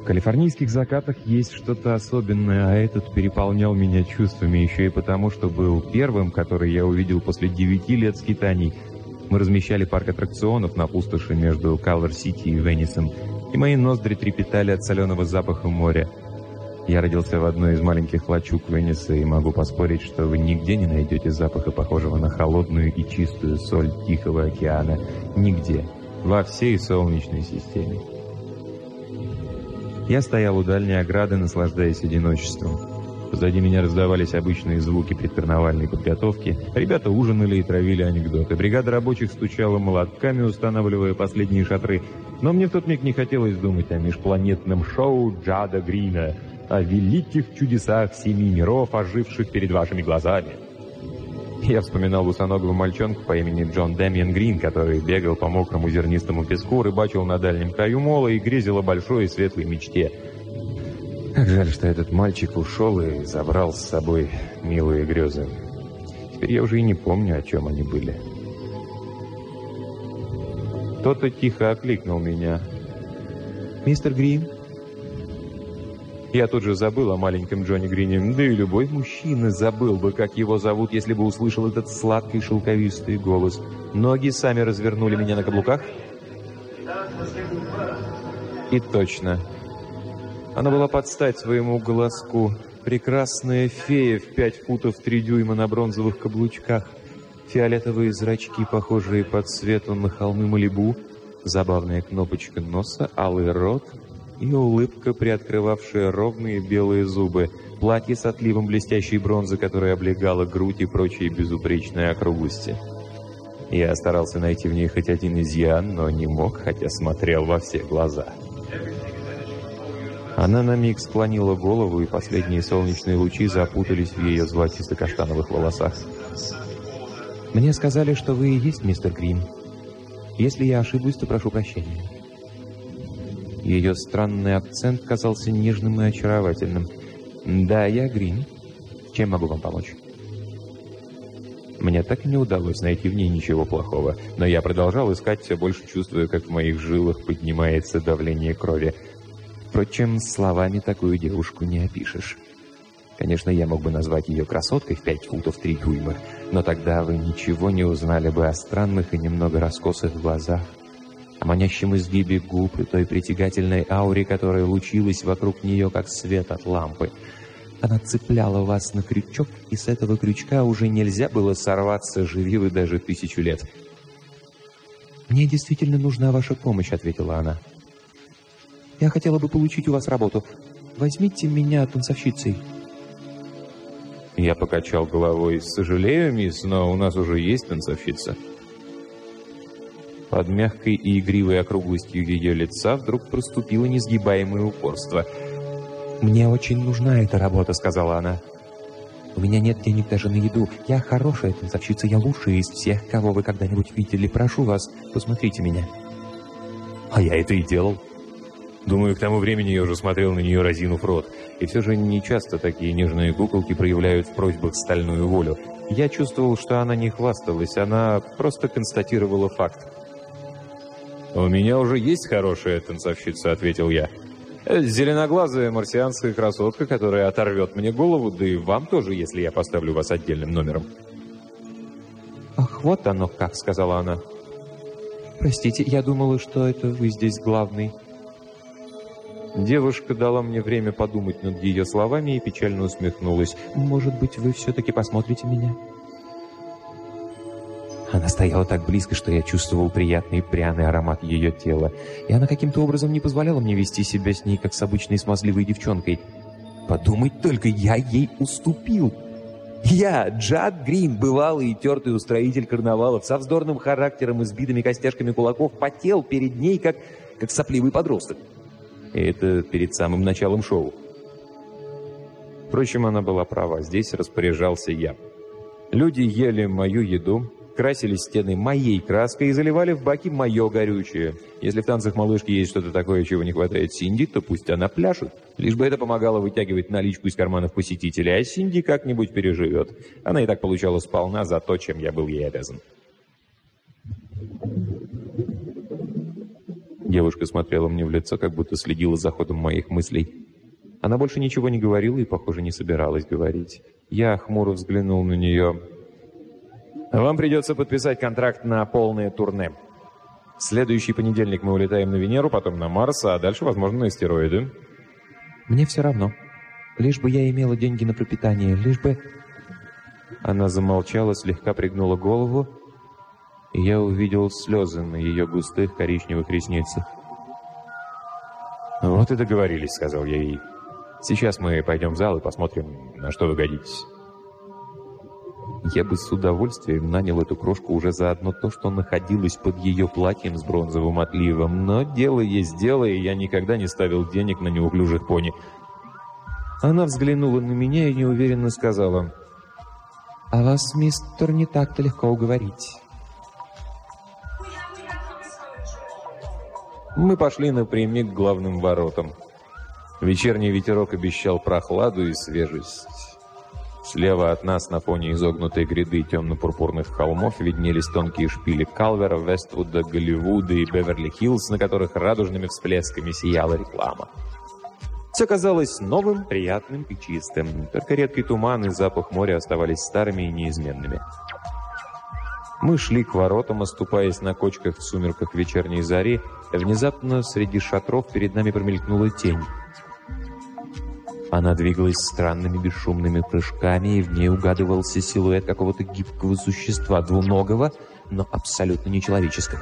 В калифорнийских закатах есть что-то особенное, а этот переполнял меня чувствами еще и потому, что был первым, который я увидел после девяти лет скитаний. Мы размещали парк аттракционов на пустоши между Калвер-Сити и Венисом, и мои ноздри трепетали от соленого запаха моря. Я родился в одной из маленьких лачуг Вениса и могу поспорить, что вы нигде не найдете запаха, похожего на холодную и чистую соль Тихого океана. Нигде. Во всей Солнечной системе. Я стоял у дальней ограды, наслаждаясь одиночеством. Позади меня раздавались обычные звуки предкарнавальной подготовки. Ребята ужинали и травили анекдоты. Бригада рабочих стучала молотками, устанавливая последние шатры. Но мне в тот миг не хотелось думать о межпланетном шоу Джада Грина, о великих чудесах семи миров, оживших перед вашими глазами. Я вспоминал босоногого мальчонка по имени Джон Дэмиен Грин, который бегал по мокрому зернистому песку, рыбачил на дальнем краю мола и грезил о большой и светлой мечте. Как жаль, что этот мальчик ушел и забрал с собой милые грезы. Теперь я уже и не помню, о чем они были. Кто-то тихо окликнул меня. «Мистер Грин?» Я тут же забыл о маленьком Джонни Грине, да и любой мужчина забыл бы, как его зовут, если бы услышал этот сладкий шелковистый голос. Ноги сами развернули меня на каблуках. И точно. Она была под стать своему голоску. Прекрасная фея в пять футов три дюйма на бронзовых каблучках. Фиолетовые зрачки, похожие по цвету на холмы Малибу. Забавная кнопочка носа, алый рот — и улыбка, приоткрывавшая ровные белые зубы, платье с отливом блестящей бронзы, которое облегало грудь и прочие безупречные округлости. Я старался найти в ней хоть один изъян, но не мог, хотя смотрел во все глаза. Она на миг склонила голову, и последние солнечные лучи запутались в ее золотисто-каштановых волосах. «Мне сказали, что вы и есть мистер Грин. Если я ошибусь, то прошу прощения». Ее странный акцент казался нежным и очаровательным. «Да, я Грин. Чем могу вам помочь?» Мне так и не удалось найти в ней ничего плохого, но я продолжал искать, все больше чувствуя, как в моих жилах поднимается давление крови. Впрочем, словами такую девушку не опишешь. Конечно, я мог бы назвать ее красоткой в пять футов три дюйма, но тогда вы ничего не узнали бы о странных и немного раскосых глазах, манящем изгибе губ и той притягательной ауре, которая лучилась вокруг нее, как свет от лампы. Она цепляла вас на крючок, и с этого крючка уже нельзя было сорваться, живи вы даже тысячу лет. «Мне действительно нужна ваша помощь», — ответила она. «Я хотела бы получить у вас работу. Возьмите меня танцовщицей». Я покачал головой. «Сожалею, мисс, но у нас уже есть танцовщица». Под мягкой и игривой округлостью ее лица вдруг проступило несгибаемое упорство. «Мне очень нужна эта работа», — сказала она. «У меня нет денег даже на еду. Я хорошая танцовщица, я лучшая из всех, кого вы когда-нибудь видели. Прошу вас, посмотрите меня». А я это и делал. Думаю, к тому времени я уже смотрел на нее, разинув рот. И все же не часто такие нежные куколки проявляют в просьбах стальную волю. Я чувствовал, что она не хвасталась, она просто констатировала факт. «У меня уже есть хорошая танцовщица», — ответил я. «Э, «Зеленоглазая марсианская красотка, которая оторвет мне голову, да и вам тоже, если я поставлю вас отдельным номером». «Ах, вот оно как», — сказала она. «Простите, я думала, что это вы здесь главный». Девушка дала мне время подумать над ее словами и печально усмехнулась. «Может быть, вы все-таки посмотрите меня?» Она стояла так близко, что я чувствовал приятный пряный аромат ее тела, и она каким-то образом не позволяла мне вести себя с ней, как с обычной смазливой девчонкой. Подумать только, я ей уступил. Я, Джад Грин, бывалый и тертый устроитель карнавалов, со вздорным характером и сбитыми костяшками кулаков, потел перед ней, как, как сопливый подросток. И это перед самым началом шоу. Впрочем, она была права, здесь распоряжался я. Люди ели мою еду, красили стены моей краской и заливали в баки мое горючее. Если в танцах малышки есть что-то такое, чего не хватает Синди, то пусть она пляшет. Лишь бы это помогало вытягивать наличку из карманов посетителей, а Синди как-нибудь переживет. Она и так получала сполна за то, чем я был ей обязан. Девушка смотрела мне в лицо, как будто следила за ходом моих мыслей. Она больше ничего не говорила и, похоже, не собиралась говорить. Я хмуро взглянул на нее. «Вам придется подписать контракт на полное турне. В следующий понедельник мы улетаем на Венеру, потом на Марс, а дальше, возможно, на астероиды». «Мне все равно. Лишь бы я имела деньги на пропитание, лишь бы...» Она замолчала, слегка пригнула голову, и я увидел слезы на ее густых коричневых ресницах. «Вот и договорились», — сказал я ей. Сейчас мы пойдем в зал и посмотрим, на что вы годитесь. Я бы с удовольствием нанял эту крошку уже за одно то, что находилось под ее платьем с бронзовым отливом, но дело есть дело, и я никогда не ставил денег на неуклюжих пони. Она взглянула на меня и неуверенно сказала, «А вас, мистер, не так-то легко уговорить». Мы пошли напрямик к главным воротам. Вечерний ветерок обещал прохладу и свежесть. Слева от нас на фоне изогнутой гряды темно-пурпурных холмов виднелись тонкие шпили Калвера, Вествуда, Голливуда и Беверли-Хиллз, на которых радужными всплесками сияла реклама. Все казалось новым, приятным и чистым. Только редкий туман и запах моря оставались старыми и неизменными. Мы шли к воротам, оступаясь на кочках в сумерках вечерней зари. Внезапно среди шатров перед нами промелькнула тень. Она двигалась странными бесшумными прыжками, и в ней угадывался силуэт какого-то гибкого существа, двуногого, но абсолютно нечеловеческого.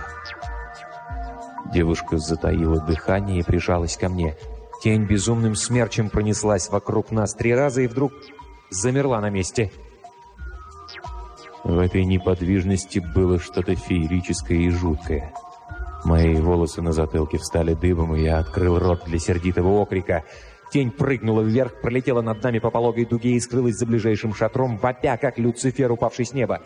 Девушка затаила дыхание и прижалась ко мне. Тень безумным смерчем пронеслась вокруг нас три раза и вдруг замерла на месте. В этой неподвижности было что-то феерическое и жуткое. Мои волосы на затылке встали дыбом, и я открыл рот для сердитого окрика — Тень прыгнула вверх, пролетела над нами по пологой дуге и скрылась за ближайшим шатром, вопя, как Люцифер, упавший с неба.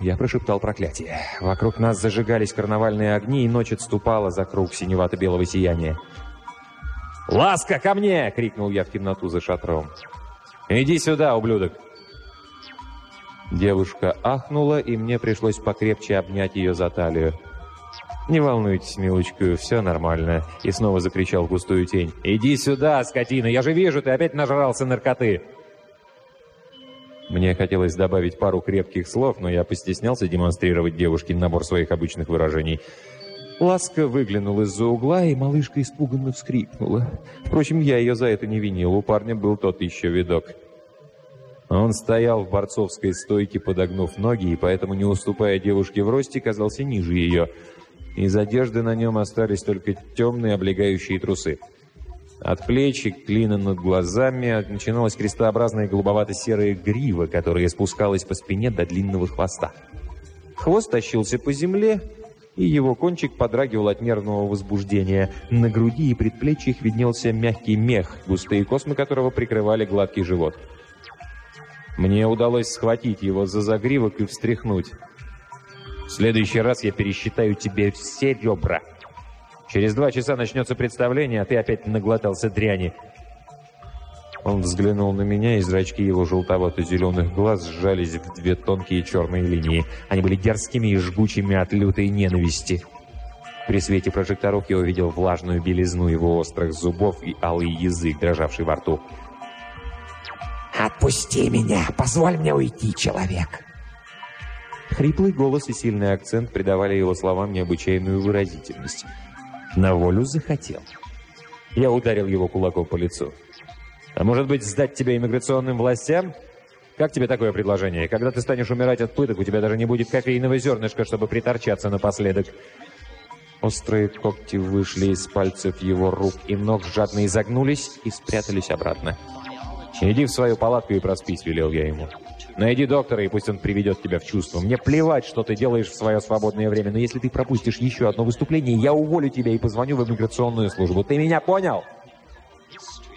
Я прошептал проклятие. Вокруг нас зажигались карнавальные огни, и ночь отступала за круг синевато-белого сияния. «Ласка, ко мне!» — крикнул я в темноту за шатром. «Иди сюда, ублюдок!» Девушка ахнула, и мне пришлось покрепче обнять ее за талию. «Не волнуйтесь, милочка, все нормально», — и снова закричал густую тень. «Иди сюда, скотина, я же вижу, ты опять нажрался наркоты!» Мне хотелось добавить пару крепких слов, но я постеснялся демонстрировать девушке набор своих обычных выражений. Ласка выглянула из-за угла, и малышка испуганно вскрикнула. Впрочем, я ее за это не винил, у парня был тот еще видок. Он стоял в борцовской стойке, подогнув ноги, и поэтому, не уступая девушке в росте, казался ниже ее — из одежды на нем остались только темные облегающие трусы. От плеч и клина над глазами начиналась крестообразная голубовато-серая грива, которая спускалась по спине до длинного хвоста. Хвост тащился по земле, и его кончик подрагивал от нервного возбуждения. На груди и предплечьях виднелся мягкий мех, густые космы которого прикрывали гладкий живот. Мне удалось схватить его за загривок и встряхнуть. Следующий раз я пересчитаю тебе все ребра. Через два часа начнется представление, а ты опять наглотался дряни». Он взглянул на меня, и зрачки его желтовато-зеленых глаз сжались в две тонкие черные линии. Они были дерзкими и жгучими от лютой ненависти. При свете прожекторов я увидел влажную белизну его острых зубов и алый язык, дрожавший во рту. «Отпусти меня! Позволь мне уйти, человек!» Хриплый голос и сильный акцент придавали его словам необычайную выразительность. На волю захотел. Я ударил его кулаком по лицу. «А может быть, сдать тебя иммиграционным властям? Как тебе такое предложение? Когда ты станешь умирать от пыток, у тебя даже не будет кофейного зернышка, чтобы приторчаться напоследок». Острые когти вышли из пальцев его рук и ног, жадно изогнулись и спрятались обратно. «Иди в свою палатку и проспись», — велел я ему. Найди доктора, и пусть он приведет тебя в чувство. Мне плевать, что ты делаешь в свое свободное время, но если ты пропустишь еще одно выступление, я уволю тебя и позвоню в иммиграционную службу. Ты меня понял?»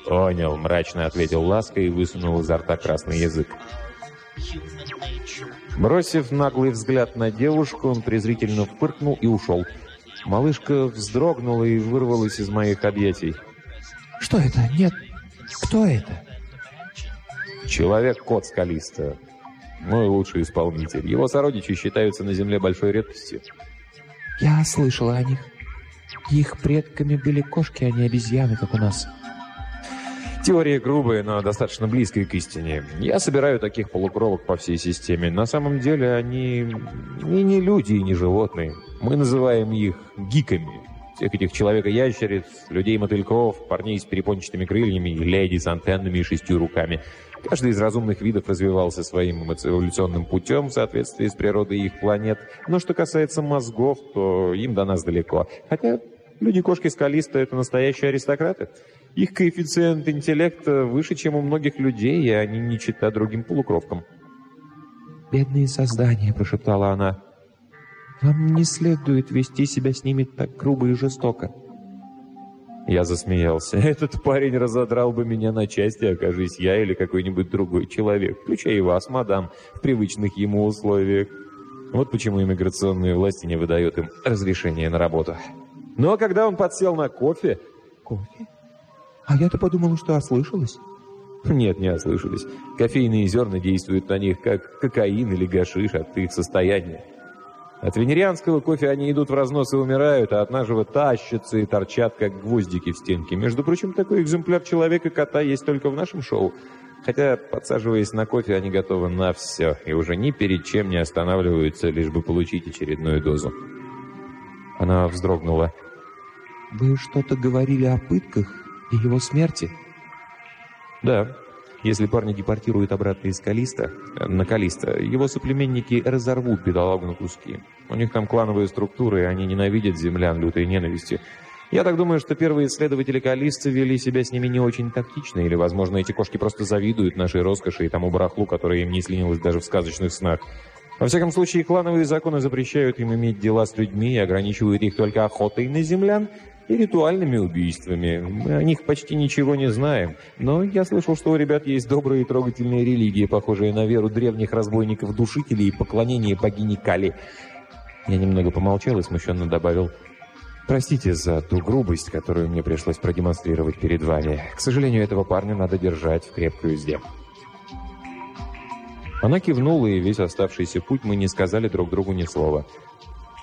«Понял», — мрачно ответил Ласка и высунул изо рта красный язык. Бросив наглый взгляд на девушку, он презрительно фыркнул и ушел. Малышка вздрогнула и вырвалась из моих объятий. «Что это? Нет. Кто это?» Человек-кот скалиста. Мой лучший исполнитель. Его сородичи считаются на Земле большой редкостью. Я слышала о них. Их предками были кошки, а не обезьяны, как у нас. Теория грубая, но достаточно близкая к истине. Я собираю таких полукровок по всей системе. На самом деле они и не люди, и не животные. Мы называем их гиками. Всех этих человека-ящериц, людей-мотыльков, парней с перепончатыми крыльями и леди с антеннами и шестью руками. Каждый из разумных видов развивался своим эволюционным путем в соответствии с природой их планет. Но что касается мозгов, то им до нас далеко. Хотя люди-кошки скалисты — это настоящие аристократы. Их коэффициент интеллекта выше, чем у многих людей, и они не чита другим полукровкам. «Бедные создания», — прошептала она. «Вам не следует вести себя с ними так грубо и жестоко». Я засмеялся. Этот парень разодрал бы меня на части, окажись я или какой-нибудь другой человек, включая и вас, мадам, в привычных ему условиях. Вот почему иммиграционные власти не выдают им разрешение на работу. Но когда он подсел на кофе... Кофе? А я-то подумала, что ослышалась. Нет, не ослышались. Кофейные зерна действуют на них, как кокаин или гашиш от их состояния. От венерианского кофе они идут в разнос и умирают, а от нашего тащатся и торчат, как гвоздики в стенке. Между прочим, такой экземпляр человека-кота есть только в нашем шоу. Хотя, подсаживаясь на кофе, они готовы на все и уже ни перед чем не останавливаются, лишь бы получить очередную дозу. Она вздрогнула. «Вы что-то говорили о пытках и его смерти?» «Да. Если парня депортируют обратно из Калиста, на Калиста, его соплеменники разорвут бедолагу на куски. У них там клановые структуры, и они ненавидят землян лютой ненавистью. Я так думаю, что первые исследователи Калиста вели себя с ними не очень тактично, или, возможно, эти кошки просто завидуют нашей роскоши и тому барахлу, которое им не снилось даже в сказочных снах. Во всяком случае, клановые законы запрещают им иметь дела с людьми и ограничивают их только охотой на землян и ритуальными убийствами. Мы о них почти ничего не знаем, но я слышал, что у ребят есть добрые и трогательные религии, похожие на веру древних разбойников-душителей и поклонение богини Кали. Я немного помолчал и смущенно добавил, «Простите за ту грубость, которую мне пришлось продемонстрировать перед вами. К сожалению, этого парня надо держать в крепкой узде». Она кивнула, и весь оставшийся путь мы не сказали друг другу ни слова.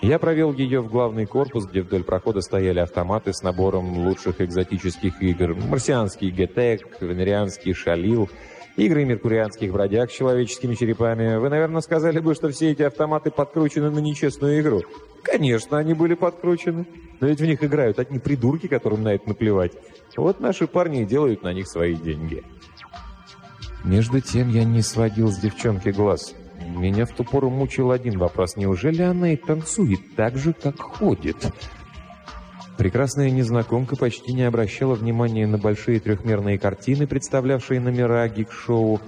Я провел ее в главный корпус, где вдоль прохода стояли автоматы с набором лучших экзотических игр. Марсианский ГТЭК, венерианский Шалил, игры меркурианских бродяг с человеческими черепами. Вы, наверное, сказали бы, что все эти автоматы подкручены на нечестную игру. Конечно, они были подкручены. Но ведь в них играют одни придурки, которым на это наплевать. Вот наши парни и делают на них свои деньги. Между тем я не сводил с девчонки глаз. Меня в ту пору мучил один вопрос. Неужели она и танцует так же, как ходит? Прекрасная незнакомка почти не обращала внимания на большие трехмерные картины, представлявшие номера гик-шоу.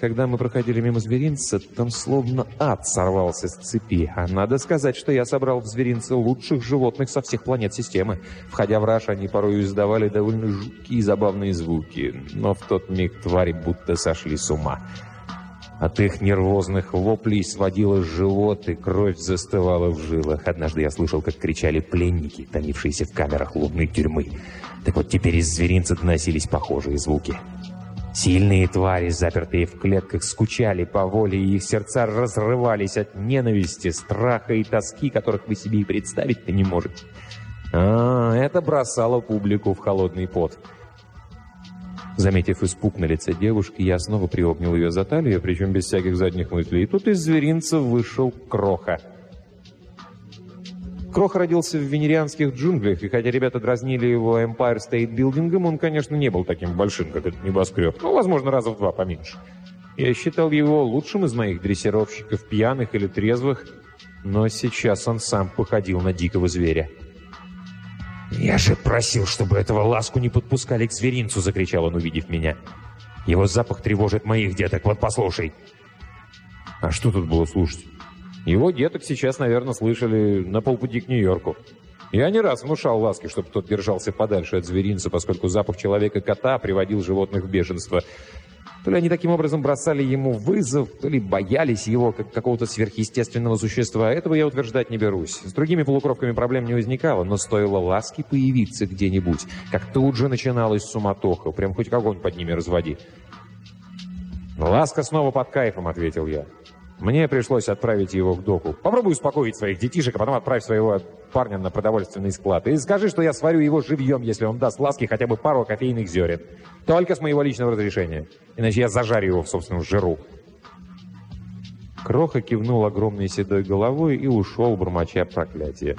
Когда мы проходили мимо зверинца, там словно ад сорвался с цепи. А надо сказать, что я собрал в зверинце лучших животных со всех планет системы. Входя в раш, они порой издавали довольно жуткие и забавные звуки. Но в тот миг твари будто сошли с ума. От их нервозных воплей сводило живот, и кровь застывала в жилах. Однажды я слышал, как кричали пленники, томившиеся в камерах лунной тюрьмы. Так вот теперь из зверинца доносились похожие звуки. Сильные твари, запертые в клетках, скучали по воле, и их сердца разрывались от ненависти, страха и тоски, которых вы себе и представить-то не можете. А, это бросало публику в холодный пот. Заметив испуг на лице девушки, я снова приобнял ее за талию, причем без всяких задних мыслей. И тут из зверинца вышел Кроха. Кроха родился в венерианских джунглях, и хотя ребята дразнили его Empire State Building, он, конечно, не был таким большим, как этот небоскреб. Ну, возможно, раза в два поменьше. Я считал его лучшим из моих дрессировщиков, пьяных или трезвых, но сейчас он сам походил на дикого зверя. «Я же просил, чтобы этого ласку не подпускали к зверинцу!» — закричал он, увидев меня. «Его запах тревожит моих деток, вот послушай!» А что тут было слушать? Его деток сейчас, наверное, слышали на полпути к Нью-Йорку. Я не раз внушал Ласке, чтобы тот держался подальше от зверинца, поскольку запах человека-кота приводил животных в бешенство. То ли они таким образом бросали ему вызов, то ли боялись его как какого-то сверхъестественного существа. Этого я утверждать не берусь. С другими полукровками проблем не возникало, но стоило ласке появиться где-нибудь, как тут же начиналась суматоха, прям хоть огонь под ними разводи. «Ласка снова под кайфом», — ответил я. Мне пришлось отправить его к доку. Попробуй успокоить своих детишек, а потом отправь своего парня на продовольственный склад. И скажи, что я сварю его живьем, если он даст ласки хотя бы пару кофейных зерен. Только с моего личного разрешения. Иначе я зажарю его в собственном жиру. Кроха кивнул огромной седой головой и ушел, бормоча проклятие.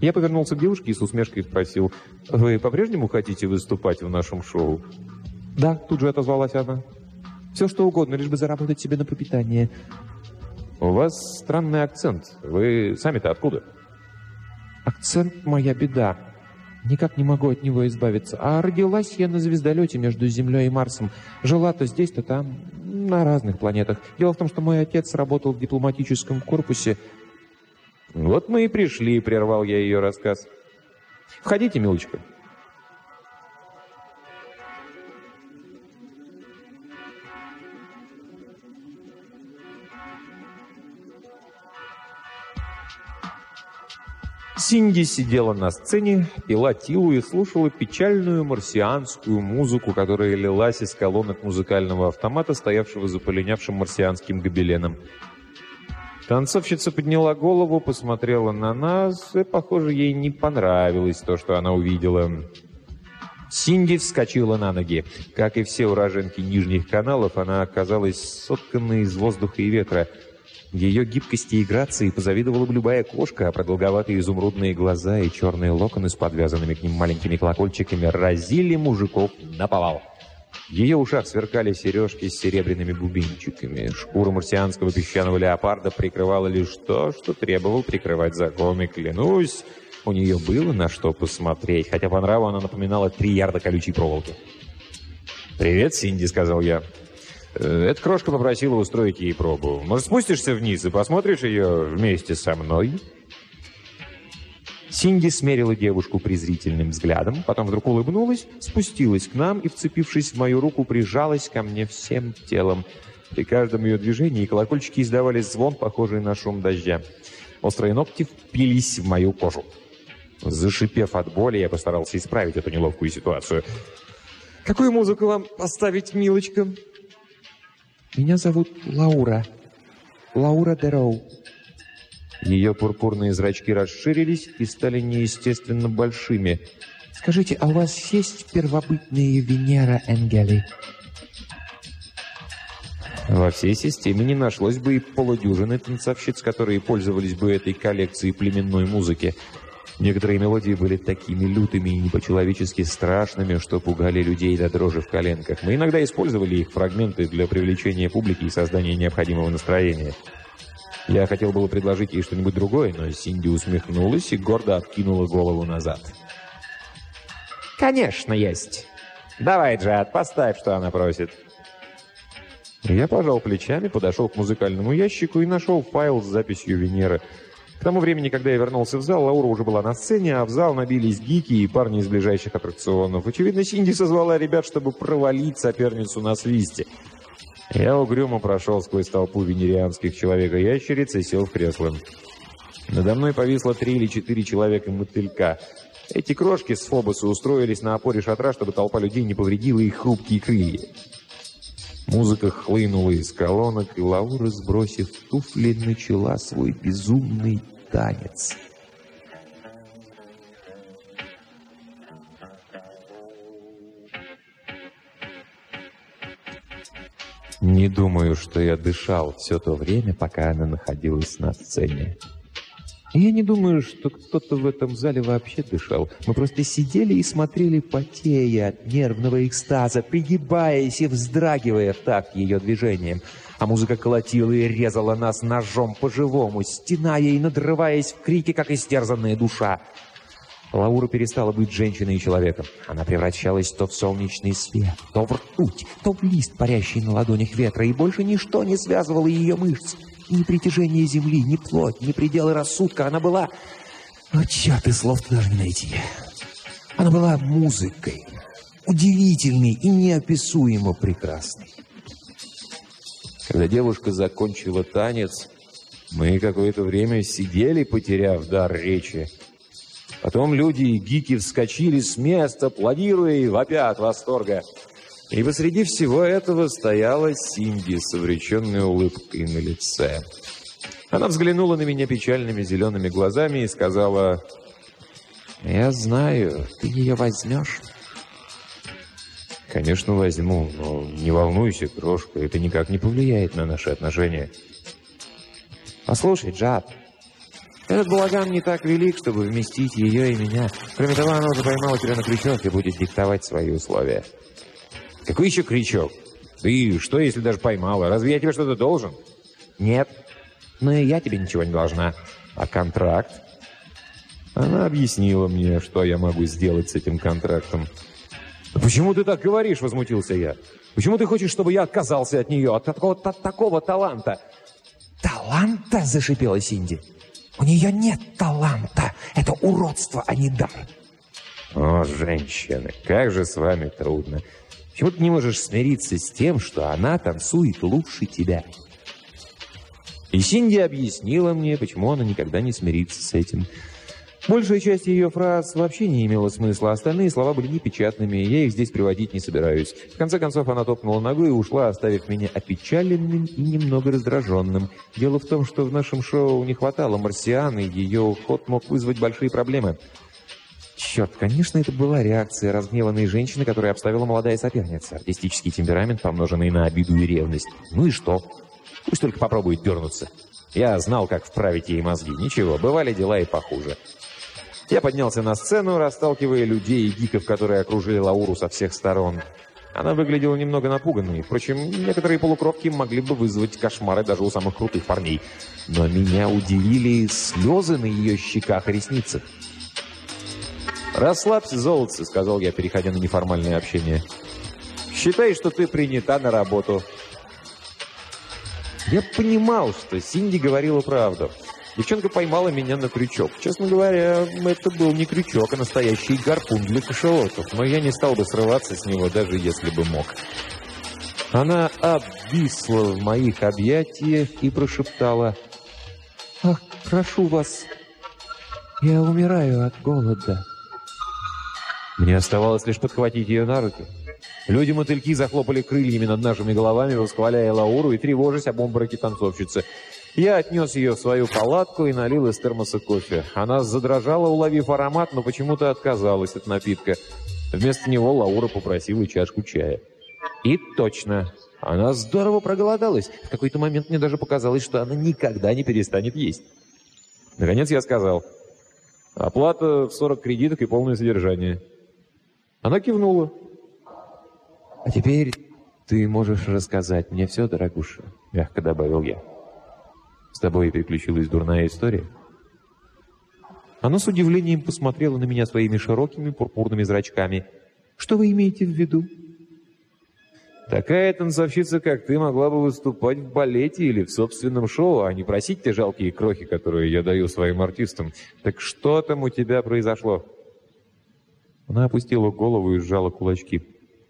Я повернулся к девушке и с усмешкой спросил, «Вы по-прежнему хотите выступать в нашем шоу?» «Да», — тут же отозвалась она. «Все что угодно, лишь бы заработать себе на пропитание». «У вас странный акцент. Вы сами-то откуда?» «Акцент — моя беда. Никак не могу от него избавиться. А родилась я на звездолете между Землей и Марсом. Жила то здесь, то там, на разных планетах. Дело в том, что мой отец работал в дипломатическом корпусе, «Вот мы и пришли», — прервал я ее рассказ. «Входите, милочка». Синди сидела на сцене, пила тилу и слушала печальную марсианскую музыку, которая лилась из колонок музыкального автомата, стоявшего за полинявшим марсианским гобеленом. Танцовщица подняла голову, посмотрела на нас, и, похоже, ей не понравилось то, что она увидела. Синди вскочила на ноги. Как и все уроженки нижних каналов, она оказалась сотканной из воздуха и ветра. Ее гибкости и грации позавидовала бы любая кошка, а продолговатые изумрудные глаза и черные локоны с подвязанными к ним маленькими колокольчиками разили мужиков на повал. В ее ушах сверкали сережки с серебряными бубенчиками. Шкура марсианского песчаного леопарда прикрывала лишь то, что требовал прикрывать закон, и клянусь, у нее было на что посмотреть, хотя по нраву она напоминала три ярда колючей проволоки. «Привет, Синди», — сказал я. «Э, «Эта крошка попросила устроить ей пробу. Может, спустишься вниз и посмотришь ее вместе со мной?» Синди смерила девушку презрительным взглядом, потом вдруг улыбнулась, спустилась к нам и, вцепившись в мою руку, прижалась ко мне всем телом. При каждом ее движении колокольчики издавали звон, похожий на шум дождя. Острые ногти впились в мою кожу. Зашипев от боли, я постарался исправить эту неловкую ситуацию. «Какую музыку вам поставить, милочка?» «Меня зовут Лаура. Лаура Дероу», ее пурпурные зрачки расширились и стали неестественно большими. «Скажите, а у вас есть первобытные Венера Энгели?» Во всей системе не нашлось бы и полудюжины танцовщиц, которые пользовались бы этой коллекцией племенной музыки. Некоторые мелодии были такими лютыми и непочеловечески страшными, что пугали людей до дрожи в коленках. Мы иногда использовали их фрагменты для привлечения публики и создания необходимого настроения. Я хотел было предложить ей что-нибудь другое, но Синди усмехнулась и гордо откинула голову назад. «Конечно, есть. Давай, Джад, поставь, что она просит». Я пожал плечами, подошел к музыкальному ящику и нашел файл с записью Венеры. К тому времени, когда я вернулся в зал, Лаура уже была на сцене, а в зал набились гики и парни из ближайших аттракционов. Очевидно, Синди созвала ребят, чтобы провалить соперницу на свисте. Я угрюмо прошел сквозь толпу венерианских человека-ящериц и сел в кресло. Надо мной повисло три или четыре человека-мотылька. Эти крошки с Фобоса устроились на опоре шатра, чтобы толпа людей не повредила их хрупкие крылья. Музыка хлынула из колонок, и Лаура, сбросив туфли, начала свой безумный танец. Не думаю, что я дышал все то время, пока она находилась на сцене. Я не думаю, что кто-то в этом зале вообще дышал. Мы просто сидели и смотрели, потея от нервного экстаза, пригибаясь и вздрагивая в такт ее движением. А музыка колотила и резала нас ножом по-живому, стеная и надрываясь в крике, как истерзанная душа. Лаура перестала быть женщиной и человеком. Она превращалась то в солнечный свет, то в ртуть, то в лист, парящий на ладонях ветра, и больше ничто не связывало ее мышц. Ни притяжение земли, ни плоть, ни пределы рассудка. Она была... О, черт, и слов-то даже не найти. Она была музыкой, удивительной и неописуемо прекрасной. Когда девушка закончила танец, мы какое-то время сидели, потеряв дар речи, Потом люди и гики вскочили с места, аплодируя и вопя от восторга. И посреди всего этого стояла Синди с увлеченной улыбкой на лице. Она взглянула на меня печальными зелеными глазами и сказала, «Я знаю, ты ее возьмешь». «Конечно, возьму, но не волнуйся, крошка, это никак не повлияет на наши отношения». «Послушай, Джад, этот балаган не так велик, чтобы вместить ее и меня. Кроме того, она уже поймала тебя на крючок и будет диктовать свои условия». «Какой еще крючок? Ты что, если даже поймала? Разве я тебе что-то должен?» «Нет. Но и я тебе ничего не должна. А контракт?» Она объяснила мне, что я могу сделать с этим контрактом. «Почему ты так говоришь?» — возмутился я. «Почему ты хочешь, чтобы я отказался от нее, от такого, от такого таланта?» «Таланта?» — зашипела Синди. «У нее нет таланта. Это уродство, а не дар». «О, женщины, как же с вами трудно. Почему ты не можешь смириться с тем, что она танцует лучше тебя?» И Синди объяснила мне, почему она никогда не смирится с этим. Большая часть ее фраз вообще не имела смысла, остальные слова были непечатными, я их здесь приводить не собираюсь. В конце концов, она топнула ногой и ушла, оставив меня опечаленным и немного раздраженным. Дело в том, что в нашем шоу не хватало марсиан, и ее уход мог вызвать большие проблемы. Черт, конечно, это была реакция разгневанной женщины, которая обставила молодая соперница. Артистический темперамент, помноженный на обиду и ревность. Ну и что? Пусть только попробует дернуться. Я знал, как вправить ей мозги. Ничего, бывали дела и похуже. Я поднялся на сцену, расталкивая людей и гиков, которые окружили Лауру со всех сторон. Она выглядела немного напуганной. Впрочем, некоторые полукровки могли бы вызвать кошмары даже у самых крутых парней. Но меня удивили слезы на ее щеках и ресницах. «Расслабься, золотце», — сказал я, переходя на неформальное общение. «Считай, что ты принята на работу». Я понимал, что Синди говорила правду. Девчонка поймала меня на крючок. Честно говоря, это был не крючок, а настоящий гарпун для кашалотов, но я не стал бы срываться с него, даже если бы мог. Она обвисла в моих объятиях и прошептала, «Ах, прошу вас, я умираю от голода». Мне оставалось лишь подхватить ее на руки. Люди-мотыльки захлопали крыльями над нашими головами, восхваляя Лауру и тревожась об обмороке танцовщицы. Я отнес ее в свою палатку и налил из термоса кофе. Она задрожала, уловив аромат, но почему-то отказалась от напитка. Вместо него Лаура попросила чашку чая. И точно, она здорово проголодалась. В какой-то момент мне даже показалось, что она никогда не перестанет есть. Наконец я сказал, оплата в 40 кредиток и полное содержание. Она кивнула. «А теперь ты можешь рассказать мне все, дорогуша», — мягко добавил я. С тобой приключилась дурная история?» Она с удивлением посмотрела на меня своими широкими пурпурными зрачками. «Что вы имеете в виду?» «Такая танцовщица, как ты, могла бы выступать в балете или в собственном шоу, а не просить те жалкие крохи, которые я даю своим артистам. Так что там у тебя произошло?» Она опустила голову и сжала кулачки.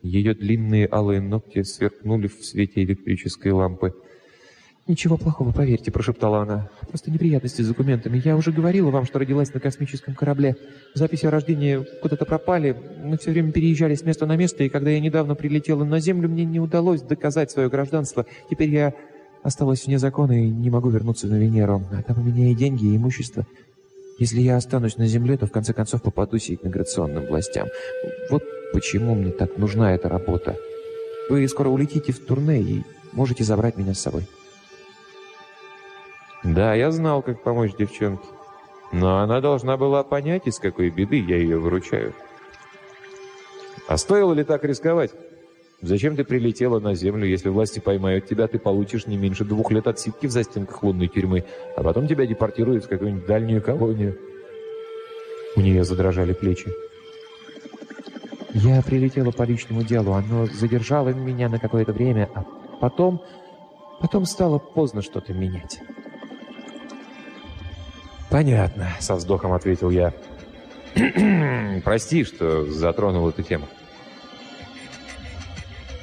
Ее длинные алые ногти сверкнули в свете электрической лампы. «Ничего плохого, поверьте», — прошептала она. «Просто неприятности с документами. Я уже говорила вам, что родилась на космическом корабле. Записи о рождении куда-то пропали. Мы все время переезжали с места на место, и когда я недавно прилетела на Землю, мне не удалось доказать свое гражданство. Теперь я осталась вне закона и не могу вернуться на Венеру. А там у меня и деньги, и имущество. Если я останусь на Земле, то в конце концов попадусь и к миграционным властям. Вот почему мне так нужна эта работа. Вы скоро улетите в турне и можете забрать меня с собой». Да, я знал, как помочь девчонке. Но она должна была понять, из какой беды я ее выручаю. А стоило ли так рисковать? Зачем ты прилетела на Землю? Если власти поймают тебя, ты получишь не меньше двух лет отсидки в застенках лунной тюрьмы, а потом тебя депортируют в какую-нибудь дальнюю колонию. У нее задрожали плечи. Я прилетела по личному делу. Оно задержало меня на какое-то время, а потом... Потом стало поздно что-то менять. «Понятно», — со вздохом ответил я. «Прости, что затронул эту тему».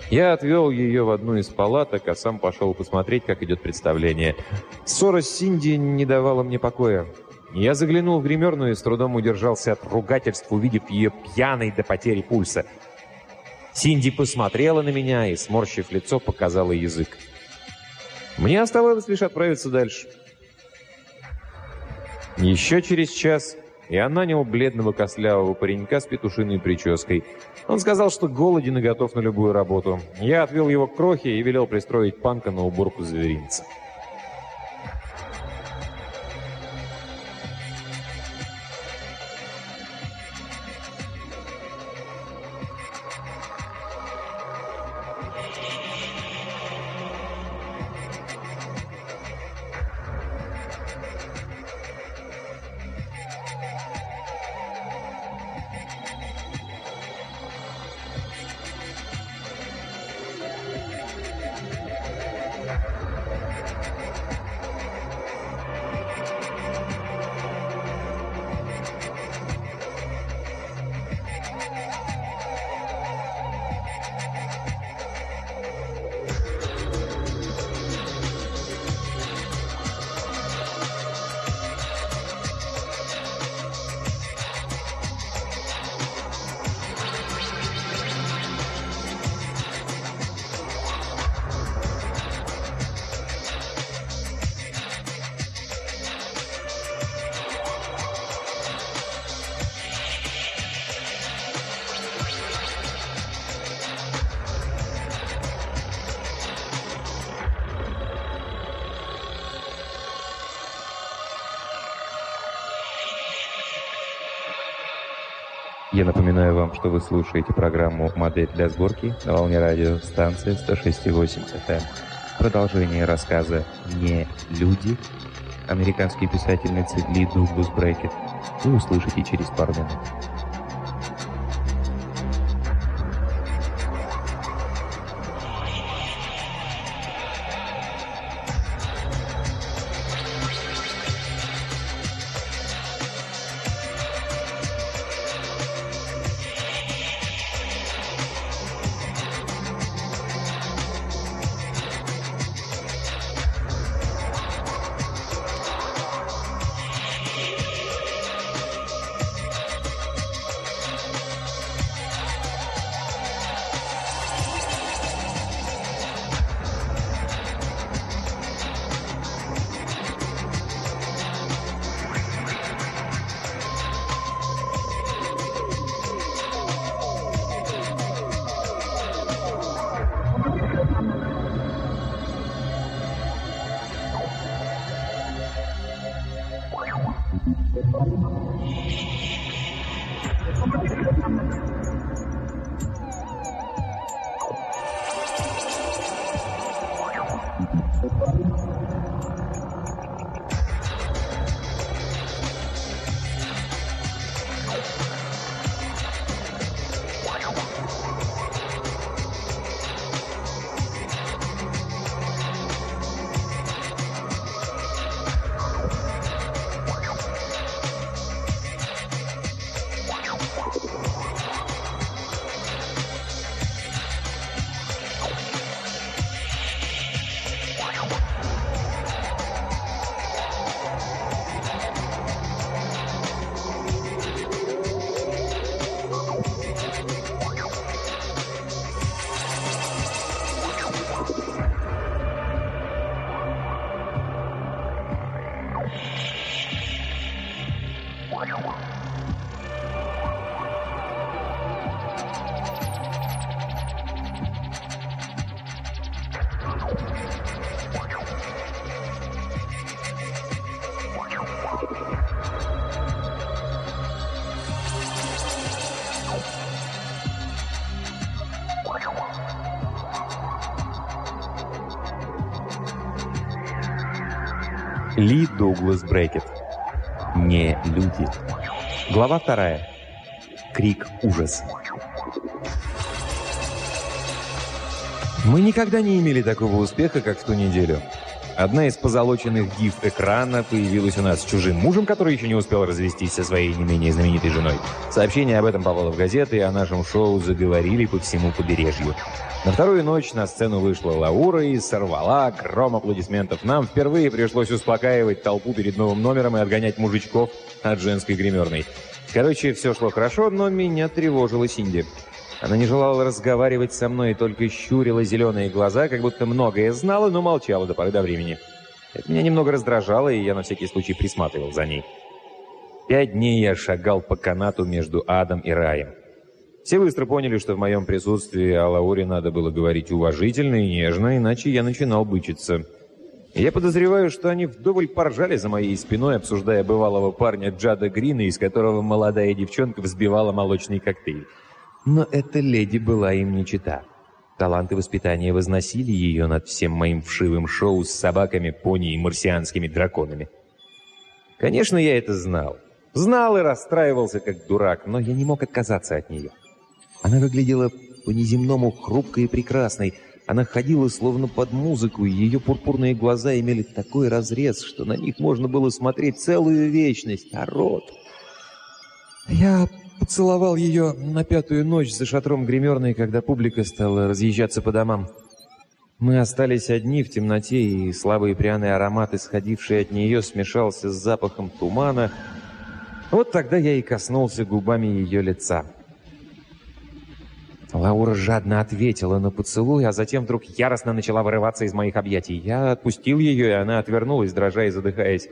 Я отвел ее в одну из палаток, а сам пошел посмотреть, как идет представление. Ссора с Синди не давала мне покоя. Я заглянул в гримерную и с трудом удержался от ругательств, увидев ее пьяной до потери пульса. Синди посмотрела на меня и, сморщив лицо, показала язык. Мне оставалось лишь отправиться дальше. Еще через час я нанял бледного костлявого паренька с петушиной прической. Он сказал, что голоден и готов на любую работу. Я отвел его к крохе и велел пристроить панка на уборку зверинца. Я напоминаю вам, что вы слушаете программу «Модель для сборки» на волне радио станция 106,8 FM. Продолжение рассказа «Не люди» американской писательницы Ли Дуглас Брекет вы услышите через пару минут. Ли Дуглас Брекет. Не люди. Глава вторая. Крик ужас. Мы никогда не имели такого успеха, как в ту неделю. Одна из позолоченных гиф экрана появилась у нас с чужим мужем, который еще не успел развестись со своей не менее знаменитой женой. Сообщение об этом попало в газеты, и о нашем шоу заговорили по всему побережью. На вторую ночь на сцену вышла Лаура и сорвала гром аплодисментов. Нам впервые пришлось успокаивать толпу перед новым номером и отгонять мужичков от женской гримерной. Короче, все шло хорошо, но меня тревожила Синди. Она не желала разговаривать со мной и только щурила зеленые глаза, как будто многое знала, но молчала до поры до времени. Это меня немного раздражало, и я на всякий случай присматривал за ней. Пять дней я шагал по канату между адом и раем. Все быстро поняли, что в моем присутствии о Лауре надо было говорить уважительно и нежно, иначе я начинал бычиться. Я подозреваю, что они вдоволь поржали за моей спиной, обсуждая бывалого парня Джада Грина, из которого молодая девчонка взбивала молочный коктейль. Но эта леди была им не чита. Таланты воспитания возносили ее над всем моим вшивым шоу с собаками, пони и марсианскими драконами. Конечно, я это знал. Знал и расстраивался, как дурак, но я не мог отказаться от нее. Она выглядела по-неземному хрупкой и прекрасной. Она ходила словно под музыку, и ее пурпурные глаза имели такой разрез, что на них можно было смотреть целую вечность, а рот... Я поцеловал ее на пятую ночь за шатром гримерной, когда публика стала разъезжаться по домам. Мы остались одни в темноте, и слабый пряный аромат, исходивший от нее, смешался с запахом тумана. Вот тогда я и коснулся губами ее лица. Лаура жадно ответила на поцелуй, а затем вдруг яростно начала вырываться из моих объятий. Я отпустил ее, и она отвернулась, дрожа и задыхаясь.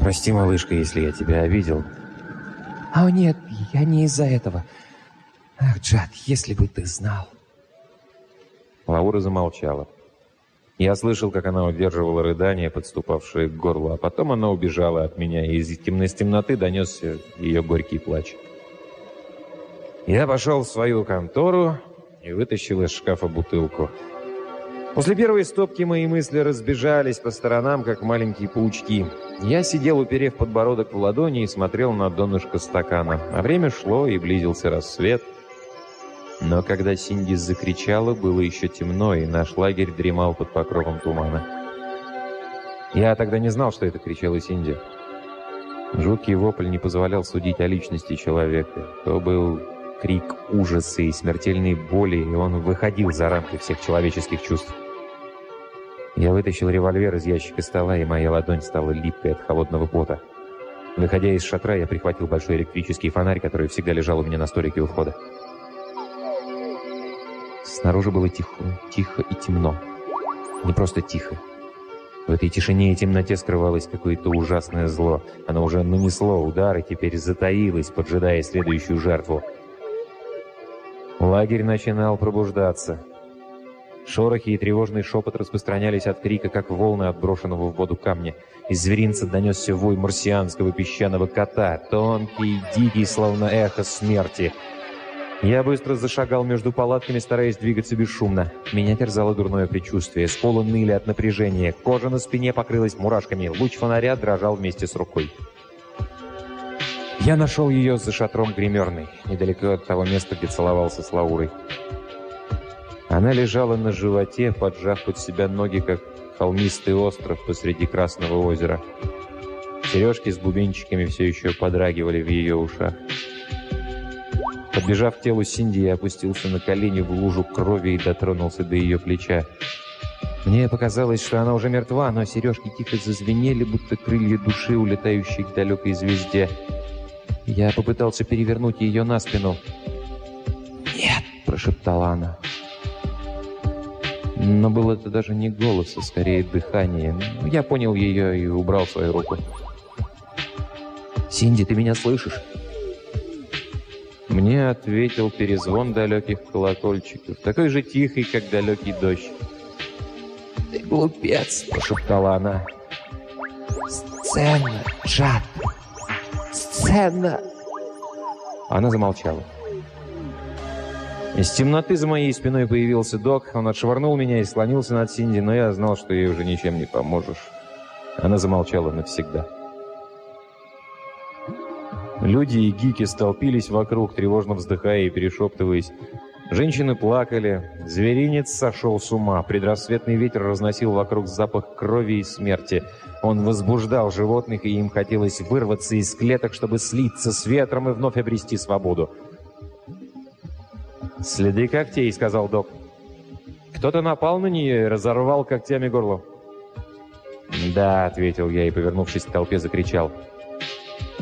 «Прости, малышка, если я тебя обидел». «О, нет, я не из-за этого. Ах, Джад, если бы ты знал». Лаура замолчала. Я слышал, как она удерживала рыдания, подступавшие к горлу, а потом она убежала от меня, и из темноты донесся ее горький плач. Я пошел в свою контору и вытащил из шкафа бутылку. После первой стопки мои мысли разбежались по сторонам, как маленькие паучки. Я сидел, уперев подбородок в ладони и смотрел на донышко стакана. А время шло, и близился рассвет. Но когда Синди закричала, было еще темно, и наш лагерь дремал под покровом тумана. Я тогда не знал, что это кричала Синди. Жуткий вопль не позволял судить о личности человека. То был крик ужаса и смертельной боли, и он выходил за рамки всех человеческих чувств. Я вытащил револьвер из ящика стола, и моя ладонь стала липкой от холодного пота. Выходя из шатра, я прихватил большой электрический фонарь, который всегда лежал у меня на столике у входа. Снаружи было тихо, тихо и темно. Не просто тихо. В этой тишине и темноте скрывалось какое-то ужасное зло. Оно уже нанесло удар и теперь затаилось, поджидая следующую жертву. Лагерь начинал пробуждаться. Шорохи и тревожный шепот распространялись от крика, как волны от брошенного в воду камня. Из зверинца донесся вой марсианского песчаного кота, тонкий, дикий, словно эхо смерти. Я быстро зашагал между палатками, стараясь двигаться бесшумно. Меня терзало дурное предчувствие. Сколы ныли от напряжения. Кожа на спине покрылась мурашками. Луч фонаря дрожал вместе с рукой. Я нашел ее за шатром гримерной, недалеко от того места, где целовался с Лаурой. Она лежала на животе, поджав под себя ноги, как холмистый остров посреди Красного озера. Сережки с бубенчиками все еще подрагивали в ее ушах. Подбежав к телу Синди, я опустился на колени в лужу крови и дотронулся до ее плеча. Мне показалось, что она уже мертва, но сережки тихо зазвенели, будто крылья души, улетающие к далекой звезде. Я попытался перевернуть ее на спину. «Нет!» – прошептала она. Но было это даже не голос, а скорее дыхание. Я понял ее и убрал свою руку. «Синди, ты меня слышишь?» Мне ответил перезвон далеких колокольчиков, такой же тихий, как далекий дождь. «Ты глупец!» – прошептала она. «Сцена, Джад! Сцена!» Она замолчала. Из темноты за моей спиной появился док. Он отшвырнул меня и слонился над Синди, но я знал, что ей уже ничем не поможешь. Она замолчала навсегда. Люди и гики столпились вокруг, тревожно вздыхая и перешептываясь. Женщины плакали. Зверинец сошел с ума. Предрассветный ветер разносил вокруг запах крови и смерти. Он возбуждал животных, и им хотелось вырваться из клеток, чтобы слиться с ветром и вновь обрести свободу. «Следы когтей», — сказал док. «Кто-то напал на нее и разорвал когтями горло». «Да», — ответил я и, повернувшись к толпе, закричал.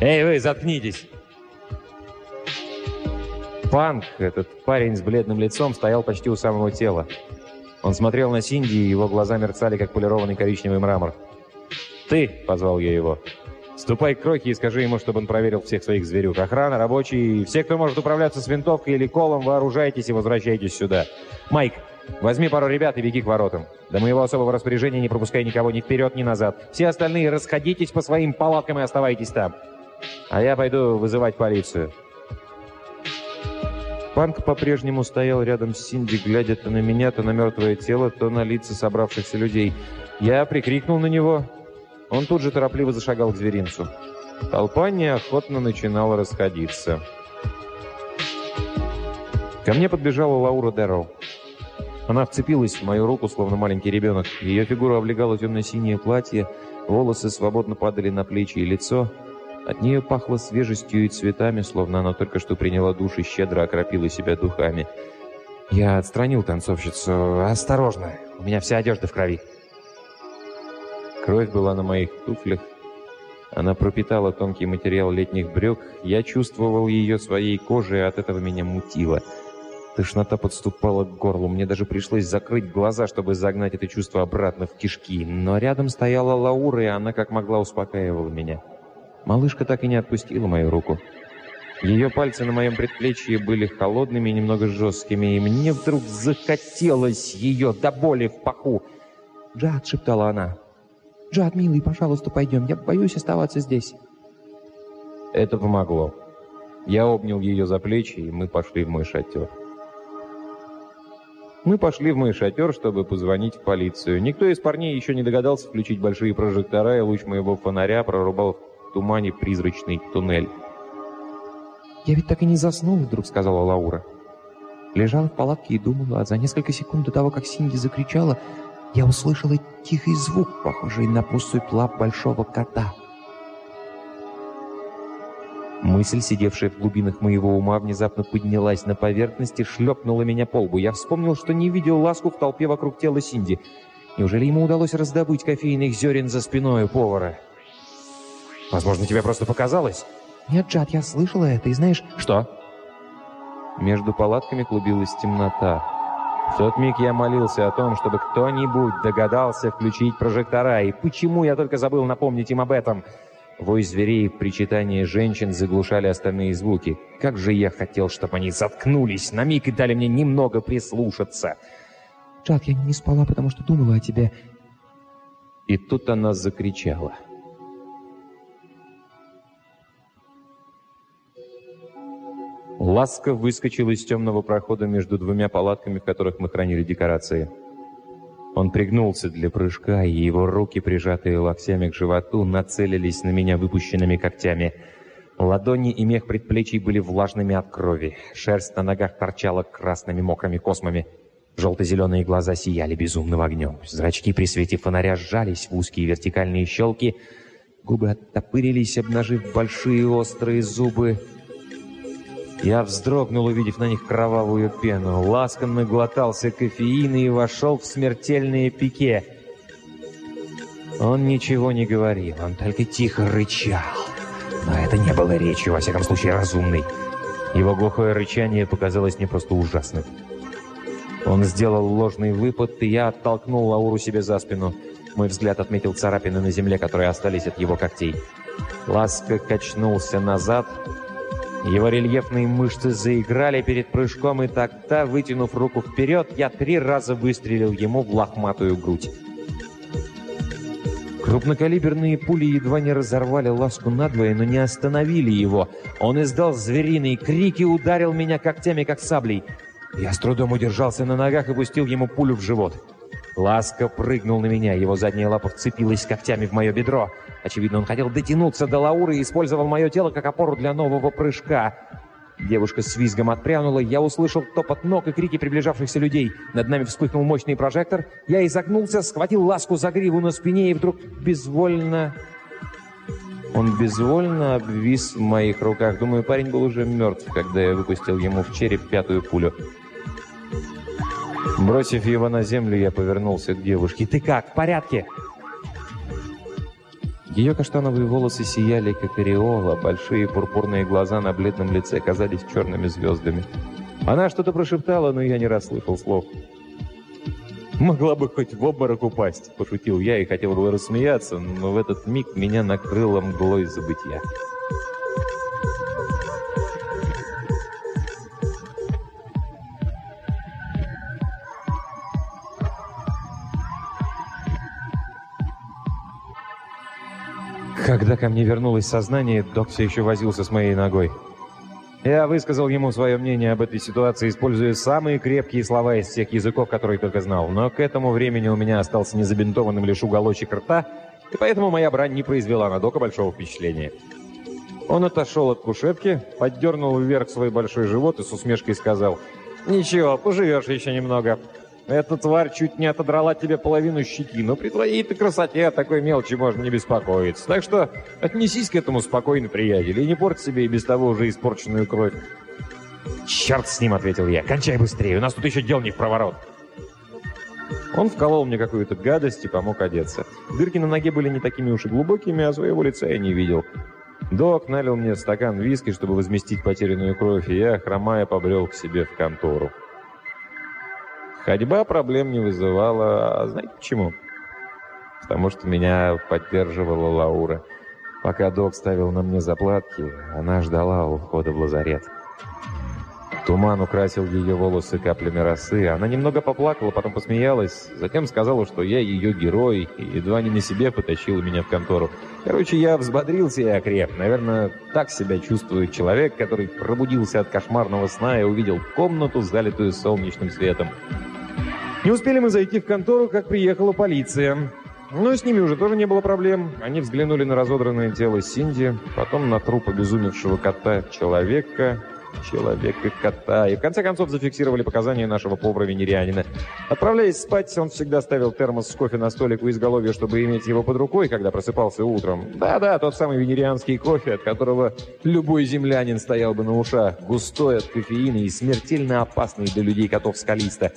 «Эй, вы, заткнитесь!» Панк, этот парень с бледным лицом, стоял почти у самого тела. Он смотрел на Синди, и его глаза мерцали, как полированный коричневый мрамор. «Ты!» — позвал я его. «Ступай к Крохе и скажи ему, чтобы он проверил всех своих зверюк. Охрана, рабочие, все, кто может управляться с винтовкой или колом, вооружайтесь и возвращайтесь сюда. Майк, возьми пару ребят и беги к воротам. До моего особого распоряжения не пропускай никого ни вперед, ни назад. Все остальные расходитесь по своим палаткам и оставайтесь там. А я пойду вызывать полицию». Панк по-прежнему стоял рядом с Синди, глядя то на меня, то на мертвое тело, то на лица собравшихся людей. Я прикрикнул на него. Он тут же торопливо зашагал к зверинцу. Толпа неохотно начинала расходиться. Ко мне подбежала Лаура Дэрроу. Она вцепилась в мою руку, словно маленький ребенок. Ее фигуру облегало темно-синее платье, волосы свободно падали на плечи и лицо — от нее пахло свежестью и цветами, словно она только что приняла душ и щедро окропила себя духами. Я отстранил танцовщицу. «Осторожно, у меня вся одежда в крови». Кровь была на моих туфлях. Она пропитала тонкий материал летних брюк. Я чувствовал ее своей кожей, и от этого меня мутило. Тошнота подступала к горлу. Мне даже пришлось закрыть глаза, чтобы загнать это чувство обратно в кишки. Но рядом стояла Лаура, и она как могла успокаивала меня. Малышка так и не отпустила мою руку. Ее пальцы на моем предплечье были холодными и немного жесткими, и мне вдруг захотелось ее до боли в паху. «Джад!» — шептала она. «Джад, милый, пожалуйста, пойдем. Я боюсь оставаться здесь». Это помогло. Я обнял ее за плечи, и мы пошли в мой шатер. Мы пошли в мой шатер, чтобы позвонить в полицию. Никто из парней еще не догадался включить большие прожектора, и луч моего фонаря прорубал тумане призрачный туннель. «Я ведь так и не заснул», — вдруг сказала Лаура. Лежала в палатке и думала, а за несколько секунд до того, как Синди закричала, я услышала тихий звук, похожий на поступь лап большого кота. Мысль, сидевшая в глубинах моего ума, внезапно поднялась на поверхность и шлепнула меня по лбу. Я вспомнил, что не видел ласку в толпе вокруг тела Синди. Неужели ему удалось раздобыть кофейных зерен за спиной у повара? Возможно, тебе просто показалось. Нет, Джад, я слышала это, и знаешь... Что? Между палатками клубилась темнота. В тот миг я молился о том, чтобы кто-нибудь догадался включить прожектора, и почему я только забыл напомнить им об этом. Вой зверей, причитание женщин заглушали остальные звуки. Как же я хотел, чтобы они заткнулись на миг и дали мне немного прислушаться. «Джад, я не спала, потому что думала о тебе». И тут она закричала. Ласка выскочил из темного прохода между двумя палатками, в которых мы хранили декорации. Он пригнулся для прыжка, и его руки, прижатые локтями к животу, нацелились на меня выпущенными когтями. Ладони и мех предплечий были влажными от крови. Шерсть на ногах торчала красными мокрыми космами. Желто-зеленые глаза сияли безумным огнем. Зрачки при свете фонаря сжались в узкие вертикальные щелки. Губы оттопырились, обнажив большие острые зубы. Я вздрогнул, увидев на них кровавую пену. Ласкан наглотался кофеина и вошел в смертельные пике. Он ничего не говорил, он только тихо рычал. Но это не было речью, во всяком случае, разумной. Его глухое рычание показалось мне просто ужасным. Он сделал ложный выпад, и я оттолкнул Лауру себе за спину. Мой взгляд отметил царапины на земле, которые остались от его когтей. Ласка качнулся назад, его рельефные мышцы заиграли перед прыжком, и тогда, вытянув руку вперед, я три раза выстрелил ему в лохматую грудь. Крупнокалиберные пули едва не разорвали ласку надвое, но не остановили его. Он издал звериный крик и ударил меня когтями, как саблей. Я с трудом удержался на ногах и пустил ему пулю в живот. Ласка прыгнул на меня, его задняя лапа вцепилась когтями в мое бедро. Очевидно, он хотел дотянуться до Лауры и использовал мое тело как опору для нового прыжка. Девушка с визгом отпрянула, я услышал топот ног и крики приближавшихся людей. Над нами вспыхнул мощный прожектор. Я изогнулся, схватил ласку за гриву на спине и вдруг безвольно... Он безвольно обвис в моих руках. Думаю, парень был уже мертв, когда я выпустил ему в череп пятую пулю. Бросив его на землю, я повернулся к девушке. «Ты как? В порядке?» Ее каштановые волосы сияли, как ореола, большие пурпурные глаза на бледном лице казались черными звездами. Она что-то прошептала, но я не расслышал слов. «Могла бы хоть в обморок упасть», — пошутил я и хотел было рассмеяться, но в этот миг меня накрыло мглой забытья. Когда ко мне вернулось сознание, док все еще возился с моей ногой. Я высказал ему свое мнение об этой ситуации, используя самые крепкие слова из всех языков, которые только знал. Но к этому времени у меня остался незабинтованным лишь уголочек рта, и поэтому моя брань не произвела на Дока большого впечатления. Он отошел от кушетки, поддернул вверх свой большой живот и с усмешкой сказал, «Ничего, поживешь еще немного. Эта тварь чуть не отодрала тебе половину щеки, но при твоей-то красоте о такой мелочи можно не беспокоиться. Так что отнесись к этому спокойно, приятель, и не порть себе и без того уже испорченную кровь. «Черт с ним!» — ответил я. «Кончай быстрее, у нас тут еще дел не в проворот!» Он вколол мне какую-то гадость и помог одеться. Дырки на ноге были не такими уж и глубокими, а своего лица я не видел. Док налил мне стакан виски, чтобы возместить потерянную кровь, и я, хромая, побрел к себе в контору. Ходьба проблем не вызывала, а знаете почему? Потому что меня поддерживала Лаура. Пока док ставил на мне заплатки, она ждала у входа в лазарет. Туман украсил ее волосы каплями росы. Она немного поплакала, потом посмеялась, затем сказала, что я ее герой, и едва не на себе потащила меня в контору. Короче, я взбодрился и окреп. Наверное, так себя чувствует человек, который пробудился от кошмарного сна и увидел комнату, залитую солнечным светом. Не успели мы зайти в контору, как приехала полиция. Но с ними уже тоже не было проблем. Они взглянули на разодранное тело Синди, потом на труп обезумевшего кота человека, человека-кота, и в конце концов зафиксировали показания нашего повара-венерианина. Отправляясь спать, он всегда ставил термос с кофе на столик у изголовья, чтобы иметь его под рукой, когда просыпался утром. Да-да, тот самый венерианский кофе, от которого любой землянин стоял бы на ушах, густой от кофеина и смертельно опасный для людей котов скалиста.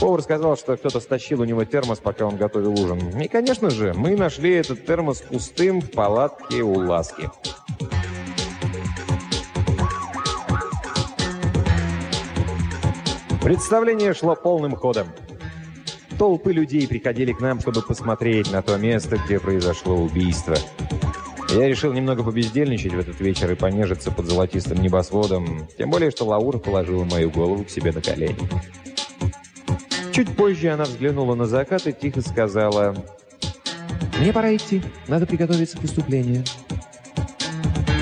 Повар сказал, что кто-то стащил у него термос, пока он готовил ужин. И, конечно же, мы нашли этот термос пустым в палатке у Ласки. Представление шло полным ходом. Толпы людей приходили к нам, чтобы посмотреть на то место, где произошло убийство. Я решил немного побездельничать в этот вечер и понежиться под золотистым небосводом, тем более, что Лаура положила мою голову к себе на колени. Чуть позже она взглянула на закат и тихо сказала, «Мне пора идти. Надо приготовиться к выступлению».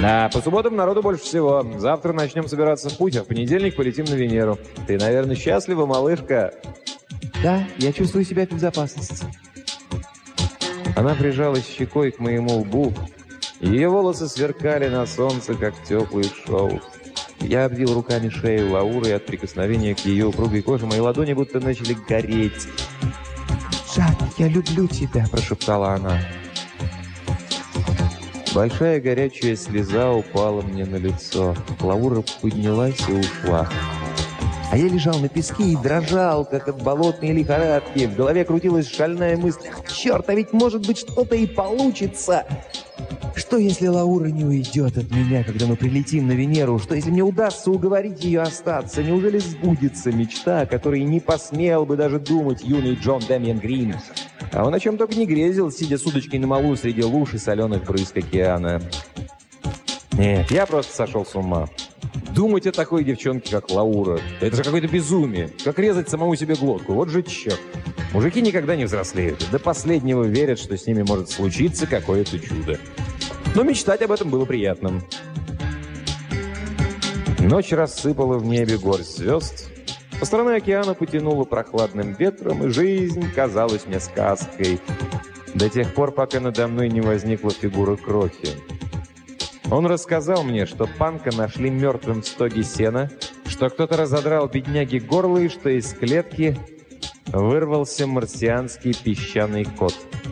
«Да, по субботам народу больше всего. Завтра начнем собираться в путь, а в понедельник полетим на Венеру. Ты, наверное, счастлива, малышка?» «Да, я чувствую себя в безопасности». Она прижалась щекой к моему лбу. Ее волосы сверкали на солнце, как теплый шелк. Я обвил руками шею Лауры, и от прикосновения к ее упругой коже мои ладони будто начали гореть. «Жак, я люблю тебя», – прошептала она. Большая горячая слеза упала мне на лицо. Лаура поднялась и ушла. А я лежал на песке и дрожал, как от болотной лихорадки. В голове крутилась шальная мысль. «Черт, а ведь может быть что-то и получится!» Что, если Лаура не уйдет от меня, когда мы прилетим на Венеру? Что, если мне удастся уговорить ее остаться? Неужели сбудется мечта, о которой не посмел бы даже думать юный Джон Дэмиан Грин? А он о чем только не грезил, сидя с удочкой на малу среди луж и соленых брызг океана. Нет, я просто сошел с ума. Думать о такой девчонке, как Лаура, это же какое-то безумие. Как резать самому себе глотку. Вот же черт. Мужики никогда не взрослеют. До последнего верят, что с ними может случиться какое-то чудо. Но мечтать об этом было приятным. Ночь рассыпала в небе горсть звезд. Со стороны океана потянуло прохладным ветром, и жизнь казалась мне сказкой. До тех пор, пока надо мной не возникла фигура Крохи. Он рассказал мне, что панка нашли мертвым в стоге сена, что кто-то разодрал бедняги горло и что из клетки вырвался марсианский песчаный кот –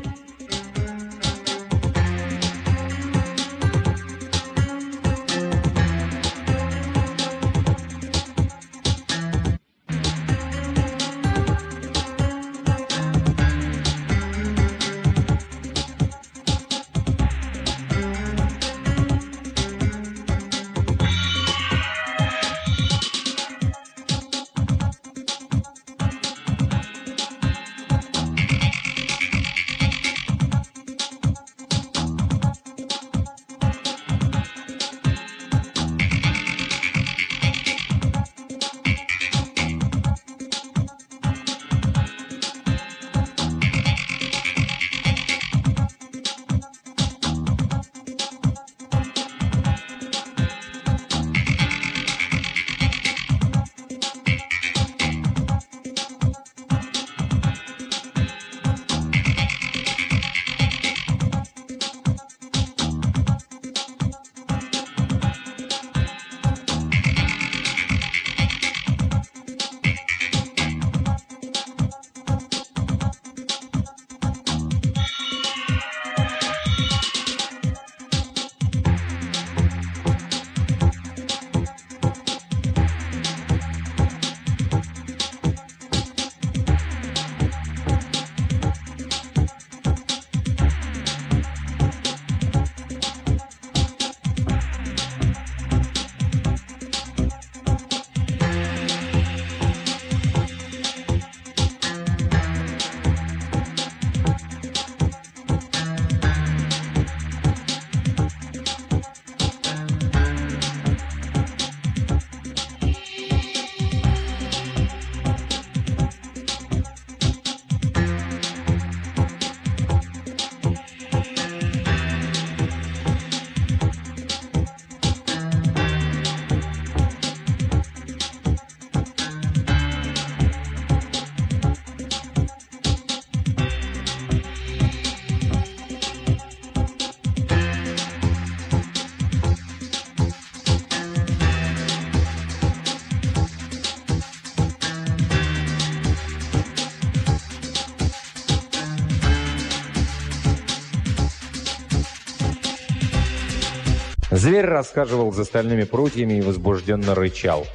Зверь расхаживал за стальными прутьями и возбужденно рычал.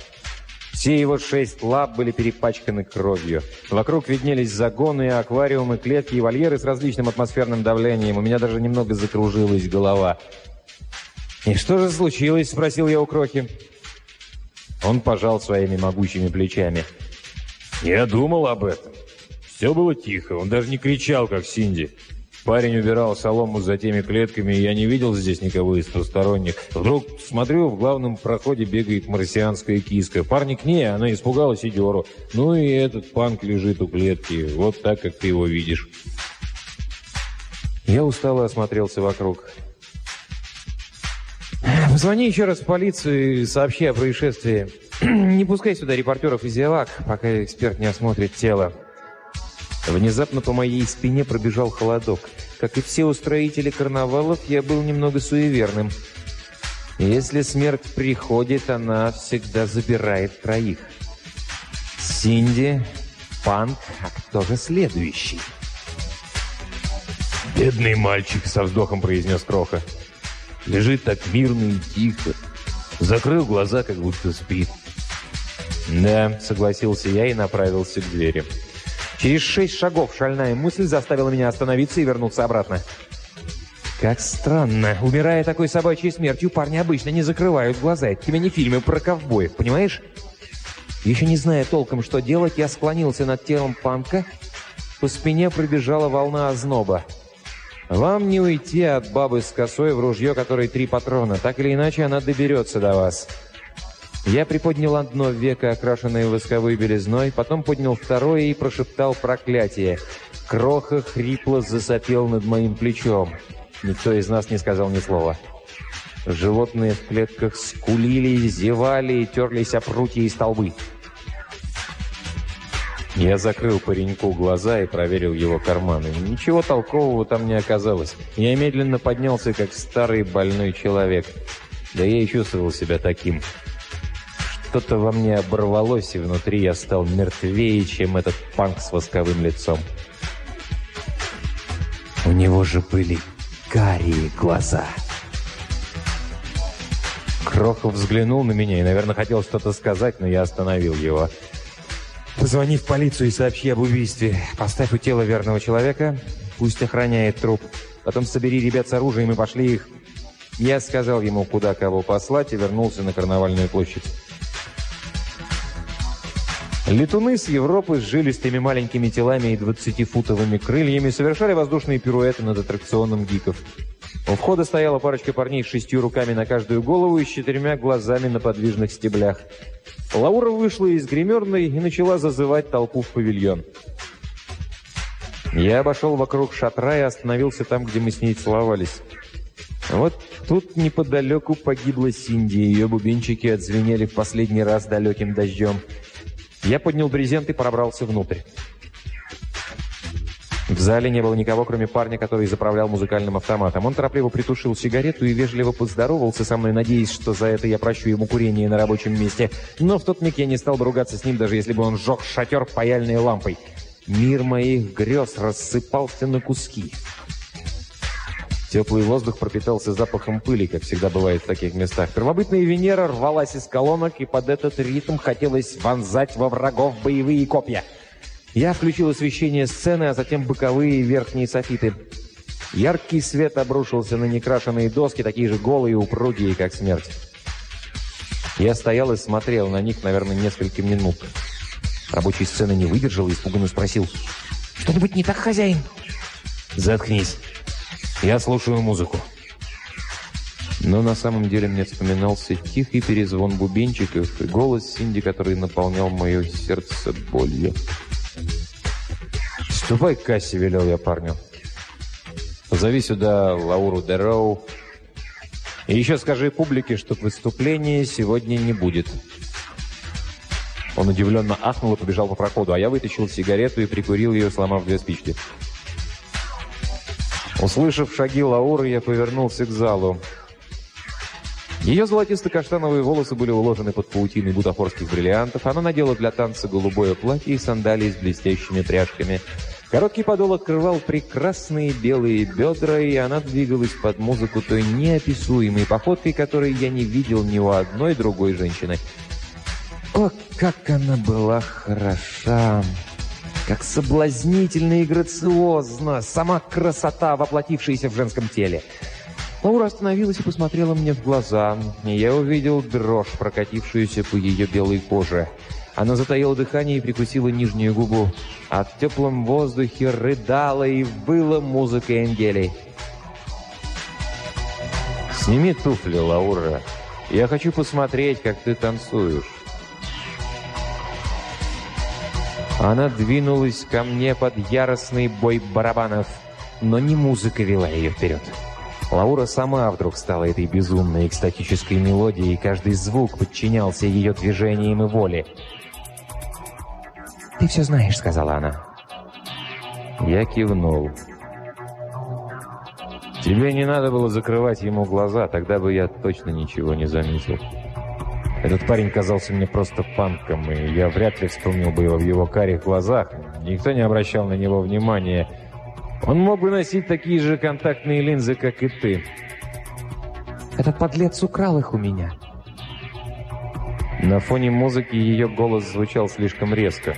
Все его шесть лап были перепачканы кровью. Вокруг виднелись загоны, аквариумы, клетки и вольеры с различным атмосферным давлением. У меня даже немного закружилась голова. «И что же случилось?» – спросил я у Крохи. Он пожал своими могучими плечами. «Я думал об этом. Все было тихо, он даже не кричал, как Синди. Парень убирал солому за теми клетками, и я не видел здесь никого из посторонних. Вдруг, смотрю, в главном проходе бегает марсианская киска. Парни к ней, она испугалась и. Ну и этот панк лежит у клетки, вот так, как ты его видишь. Я устало осмотрелся вокруг. «Позвони еще раз в полицию и сообщи о происшествии. Не пускай сюда репортеров из ЕЛАК, пока эксперт не осмотрит тело». Внезапно по моей спине пробежал холодок. Как и все устроители карнавалов, я был немного суеверным. Если смерть приходит, она всегда забирает троих. Синди, Панк, а кто же следующий? «Бедный мальчик», — со вздохом произнес Кроха. Лежит так мирно и тихо. Закрыл глаза, как будто спит. «Да», — согласился я и направился к двери. Через шесть шагов шальная мысль заставила меня остановиться и вернуться обратно. Как странно. Умирая такой собачьей смертью, парни обычно не закрывают глаза. Это тебе не фильмы про ковбоев, понимаешь? Еще не зная толком, что делать, я склонился над телом панка. По спине пробежала волна озноба. Вам не уйти от бабы с косой в ружье, которой три патрона. Так или иначе, она доберется до вас. Я приподнял одно веко, окрашенное восковой белизной, потом поднял второе и прошептал проклятие. Кроха хрипло засопел над моим плечом. Никто из нас не сказал ни слова. Животные в клетках скулили, зевали и терлись о прутья и столбы. Я закрыл пареньку глаза и проверил его карманы. Ничего толкового там не оказалось. Я медленно поднялся, как старый больной человек. Да я и чувствовал себя таким. Что-то во мне оборвалось, и внутри я стал мертвее, чем этот панк с восковым лицом. У него же были карие глаза. Крохов взглянул на меня и, наверное, хотел что-то сказать, но я остановил его. «Позвони в полицию и сообщи об убийстве. Поставь у тела верного человека, пусть охраняет труп. Потом собери ребят с оружием и пошли их». Я сказал ему, куда кого послать, и вернулся на карнавальную площадь. Летуны с Европы с жилистыми маленькими телами и 20-футовыми крыльями совершали воздушные пируэты над аттракционом гиков. У входа стояла парочка парней с шестью руками на каждую голову и с четырьмя глазами на подвижных стеблях. Лаура вышла из гримерной и начала зазывать толпу в павильон. Я обошел вокруг шатра и остановился там, где мы с ней целовались. Вот тут неподалеку погибла Синди, ее бубенчики отзвенели в последний раз далеким дождем. Я поднял брезент и пробрался внутрь. В зале не было никого, кроме парня, который заправлял музыкальным автоматом. Он торопливо притушил сигарету и вежливо поздоровался со мной, надеясь, что за это я прощу ему курение на рабочем месте. Но в тот миг я не стал бы ругаться с ним, даже если бы он сжег шатер паяльной лампой. Мир моих грез рассыпался на куски. Теплый воздух пропитался запахом пыли, как всегда бывает в таких местах. Первобытная Венера рвалась из колонок, и под этот ритм хотелось вонзать во врагов боевые копья. Я включил освещение сцены, а затем боковые и верхние софиты. Яркий свет обрушился на некрашенные доски, такие же голые и упругие, как смерть. Я стоял и смотрел на них, наверное, несколько минут. Рабочий сцены не выдержал и испуганно спросил. «Что-нибудь не так, хозяин?» «Заткнись!» Я слушаю музыку. Но на самом деле мне вспоминался тихий перезвон бубенчиков и голос Синди, который наполнял мое сердце болью. «Ступай к кассе», — велел я парню. «Позови сюда Лауру Дероу. И еще скажи публике, что выступления сегодня не будет». Он удивленно ахнул и побежал по проходу, а я вытащил сигарету и прикурил ее, сломав две спички. Услышав шаги Лауры, я повернулся к залу. Ее золотисто-каштановые волосы были уложены под паутиной бутафорских бриллиантов. Она надела для танца голубое платье и сандалии с блестящими пряжками. Короткий подол открывал прекрасные белые бедра, и она двигалась под музыку той неописуемой походкой, которой я не видел ни у одной другой женщины. О, как она была хороша! Как соблазнительно и грациозно! Сама красота, воплотившаяся в женском теле! Лаура остановилась и посмотрела мне в глаза, я увидел дрожь, прокатившуюся по ее белой коже. Она затаила дыхание и прикусила нижнюю губу. А в теплом воздухе рыдала и выла музыка Энгелей. «Сними туфли, Лаура. Я хочу посмотреть, как ты танцуешь». Она двинулась ко мне под яростный бой барабанов, но не музыка вела ее вперед. Лаура сама вдруг стала этой безумной экстатической мелодией, и каждый звук подчинялся ее движениям и воле. «Ты все знаешь», — сказала она. Я кивнул. «Тебе не надо было закрывать ему глаза, тогда бы я точно ничего не заметил. Этот парень казался мне просто панком, и я вряд ли вспомнил бы его в его карих глазах. Никто не обращал на него внимания. Он мог бы носить такие же контактные линзы, как и ты». «Этот подлец украл их у меня». На фоне музыки ее голос звучал слишком резко.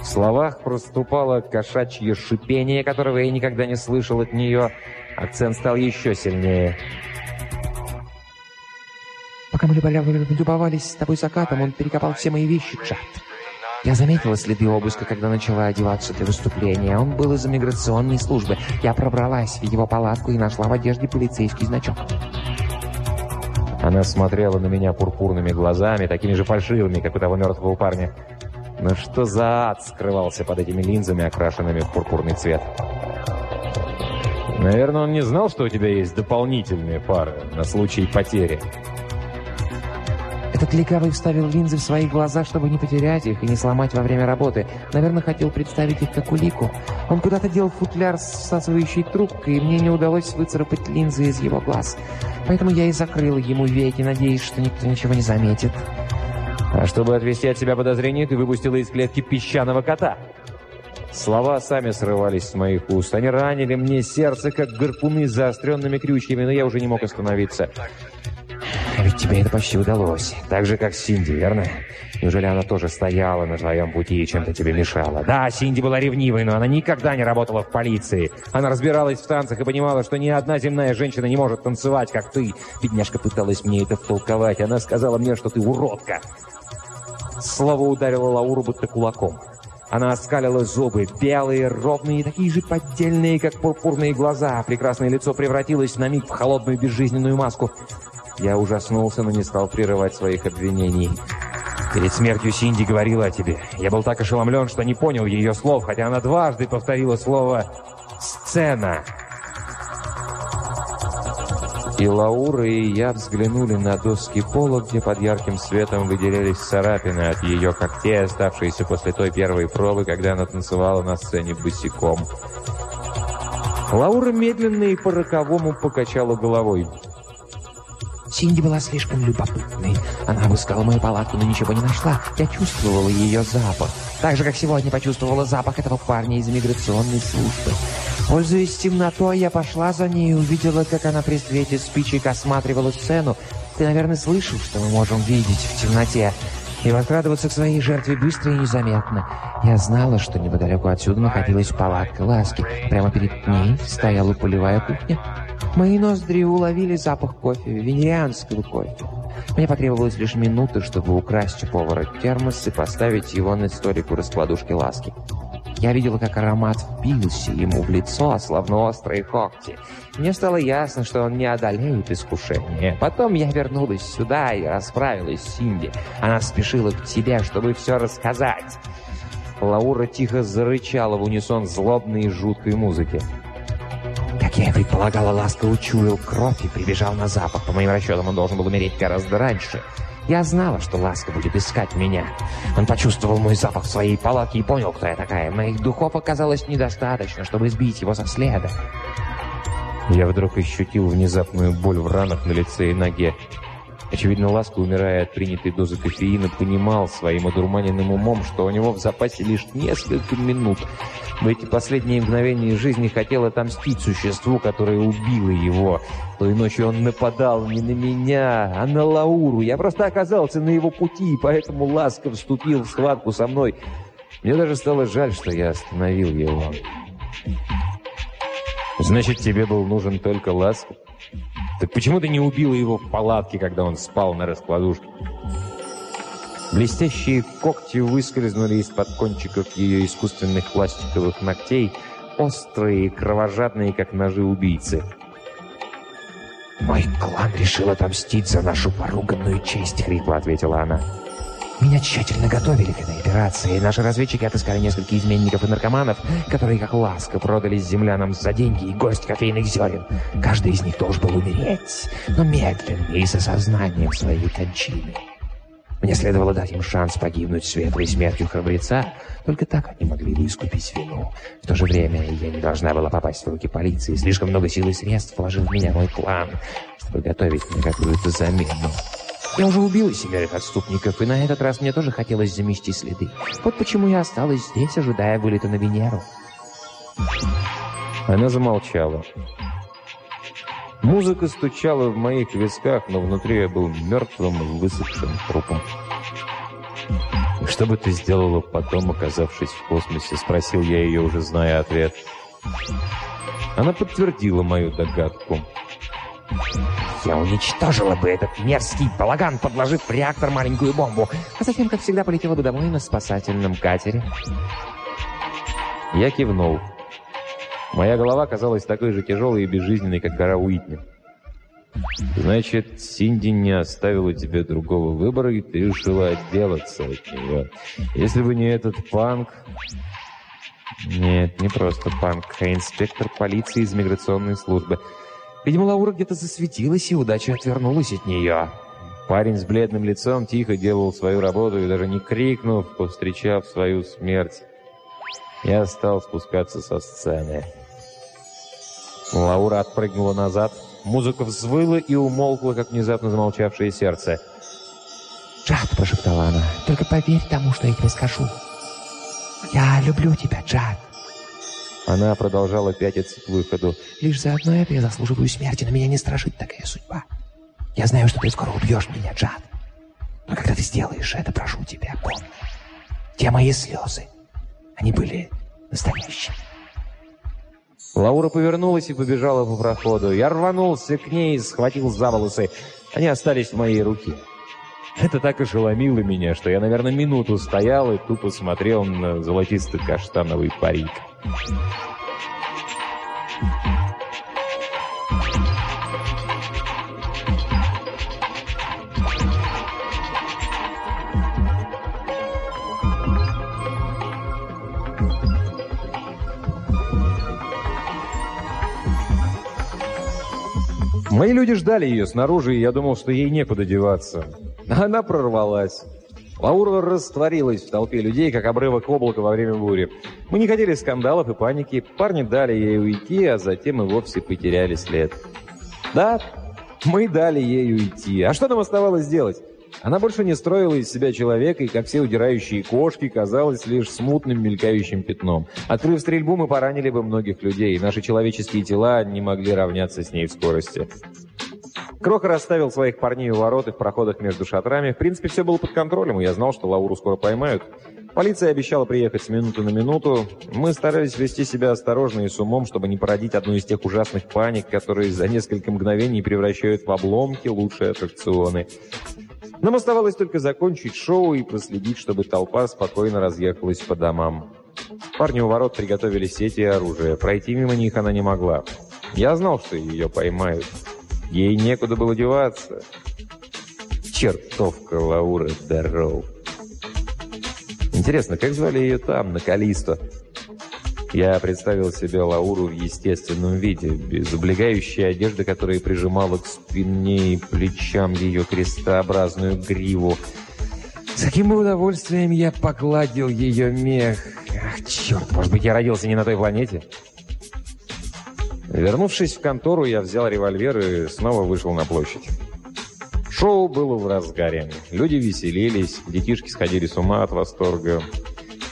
В словах проступало кошачье шипение, которого я никогда не слышал от нее. Акцент стал еще сильнее. «Пока мы любовались с тобой закатом, он перекопал все мои вещи, Чат. Я заметила следы обыска, когда начала одеваться для выступления. Он был из иммиграционной службы. Я пробралась в его палатку и нашла в одежде полицейский значок». Она смотрела на меня пурпурными глазами, такими же фальшивыми, как у того мертвого парня. Но что за ад скрывался под этими линзами, окрашенными в пурпурный цвет? Наверное, он не знал, что у тебя есть дополнительные пары на случай потери. Этот легавый вставил линзы в свои глаза, чтобы не потерять их и не сломать во время работы. Наверное, хотел представить их как улику. Он куда-то делал футляр с всасывающей трубкой, и мне не удалось выцарапать линзы из его глаз. Поэтому я и закрыл ему веки, надеясь, что никто ничего не заметит. А чтобы отвести от себя подозрения, ты выпустила из клетки песчаного кота. Слова сами срывались с моих уст. Они ранили мне сердце, как гарпуны с заостренными крючьями, но я уже не мог остановиться. А ведь тебе это почти удалось. Так же, как Синди, верно? Неужели она тоже стояла на твоем пути и чем-то тебе мешала? Да, Синди была ревнивой, но она никогда не работала в полиции. Она разбиралась в танцах и понимала, что ни одна земная женщина не может танцевать, как ты. Бедняжка пыталась мне это втолковать. Она сказала мне, что ты уродка. Слово ударило Лауру будто кулаком. Она оскалила зубы, белые, ровные, такие же поддельные, как пурпурные глаза. Прекрасное лицо превратилось на миг в холодную безжизненную маску. Я ужаснулся, но не стал прерывать своих обвинений. Перед смертью Синди говорила о тебе. Я был так ошеломлен, что не понял ее слов, хотя она дважды повторила слово «сцена». И Лаура, и я взглянули на доски пола, где под ярким светом выделялись царапины от ее когтей, оставшиеся после той первой пробы, когда она танцевала на сцене босиком. Лаура медленно и по-роковому покачала головой. Синди была слишком любопытной. Она обыскала мою палатку, но ничего не нашла. Я чувствовала ее запах. Так же, как сегодня почувствовала запах этого парня из иммиграционной службы. Пользуясь темнотой, я пошла за ней и увидела, как она при свете спичек осматривала сцену. Ты, наверное, слышал, что мы можем видеть в темноте. И подкрадываться к своей жертве быстро и незаметно. Я знала, что неподалеку отсюда находилась палатка Ласки. Прямо перед ней стояла полевая кухня. Мои ноздри уловили запах кофе, венерианского кофе. Мне потребовалось лишь минуты, чтобы украсть у повара термос и поставить его на столик у раскладушки Ласки. Я видела, как аромат впился ему в лицо, словно острые когти. Мне стало ясно, что он не одолеет искушение. Потом я вернулась сюда и расправилась с Синди. Она спешила к тебе, чтобы все рассказать. Лаура тихо зарычала в унисон злобной и жуткой музыки. Как я и предполагала, Ласка учуял кровь и прибежал на запах. По моим расчетам, он должен был умереть гораздо раньше. Я знала, что Ласка будет искать меня. Он почувствовал мой запах в своей палатке и понял, кто я такая. Моих духов оказалось недостаточно, чтобы сбить его со следа. Я вдруг ощутил внезапную боль в ранах на лице и ноге. Очевидно, Ласка, умирая от принятой дозы кофеина, понимал своим одурманенным умом, что у него в запасе лишь несколько минут. В эти последние мгновения жизни хотел отомстить существу, которое убило его. Той ночью он нападал не на меня, а на Лауру. Я просто оказался на его пути, и поэтому Ласка вступил в схватку со мной. Мне даже стало жаль, что я остановил его. «Значит, тебе был нужен только Ласка?» Так почему ты не убила его в палатке, когда он спал на раскладушке? Блестящие когти выскользнули из-под кончиков ее искусственных пластиковых ногтей, острые и кровожадные, как ножи убийцы. «Мой клан решил отомстить за нашу поруганную честь», — хрипло ответила она. Меня тщательно готовили к этой операции. Наши разведчики отыскали нескольких изменников и наркоманов, которые, как ласка, продались землянам за деньги и горсть кофейных зерен. Каждый из них должен был умереть, но медленно и с осознанием своей кончины. Мне следовало дать им шанс погибнуть светлой смертью храбреца, только так они могли бы искупить вину. В то же время я не должна была попасть в руки полиции. Слишком много сил и средств вложил в меня мой клан, чтобы готовить мне какую-то замену. Я уже убила семерых отступников, и на этот раз мне тоже хотелось замести следы. Вот почему я осталась здесь, ожидая вылета на Венеру. Она замолчала. Музыка стучала в моих висках, но внутри я был мертвым и высохшим трупом. «Что бы ты сделала потом, оказавшись в космосе?» — спросил я ее, уже зная ответ. Она подтвердила мою догадку. Я уничтожила бы этот мерзкий балаган, подложив в реактор маленькую бомбу, а затем, как всегда, полетела бы домой на спасательном катере. Я кивнул. Моя голова казалась такой же тяжелой и безжизненной, как гора Уитни. «Значит, Синди не оставила тебе другого выбора, и ты решила отделаться от нее. Если бы не этот панк...» «Нет, не просто панк, а инспектор полиции из миграционной службы». Видимо, Лаура где-то засветилась, и удача отвернулась от нее. Парень с бледным лицом тихо делал свою работу и даже не крикнув, повстречав свою смерть. Я стал спускаться со сцены. Лаура отпрыгнула назад. Музыка взвыла и умолкла, как внезапно замолчавшее сердце. «Джад!» – прошептала она. «Только поверь тому, что я тебе скажу. Я люблю тебя, Джад!» Она продолжала пятиться к выходу. «Лишь за одно это я заслуживаю смерти, но меня не страшит такая судьба. Я знаю, что ты скоро убьешь меня, Джад. Но когда ты сделаешь это, прошу тебя, помни. Те мои слезы, они были настоящими». Лаура повернулась и побежала по проходу. Я рванулся к ней и схватил за волосы. Они остались в моей руке. Это так ошеломило меня, что я, наверное, минуту стоял и тупо смотрел на золотисто-каштановый парик. Мои люди ждали ее снаружи, и я думал, что ей некуда деваться. Она прорвалась. Лаура растворилась в толпе людей, как обрывок облака во время бури. Мы не хотели скандалов и паники. Парни дали ей уйти, а затем и вовсе потеряли след. Да, мы дали ей уйти. А что нам оставалось делать? Она больше не строила из себя человека, и, как все удирающие кошки, казалась лишь смутным мелькающим пятном. Открыв стрельбу, мы поранили бы многих людей. Наши человеческие тела не могли равняться с ней в скорости. Кроха расставил своих парней у ворот и в проходах между шатрами. В принципе, все было под контролем, и я знал, что Лауру скоро поймают. Полиция обещала приехать с минуты на минуту. Мы старались вести себя осторожно и с умом, чтобы не породить одну из тех ужасных паник, которые за несколько мгновений превращают в обломки лучшие аттракционы. Нам оставалось только закончить шоу и проследить, чтобы толпа спокойно разъехалась по домам. Парни у ворот приготовили сети и оружие. Пройти мимо них она не могла. Я знал, что ее поймают. Ей некуда было деваться. Чертовка Лаура Дарроу. Интересно, как звали ее там, на Калисто? Я представил себе Лауру в естественном виде, без облегающей одежды, которая прижимала к спине и плечам ее крестообразную гриву. С каким удовольствием я погладил ее мех. Ах, черт, может быть, я родился не на той планете? Вернувшись в контору, я взял револьвер и снова вышел на площадь. Шоу было в разгаре. Люди веселились, детишки сходили с ума от восторга.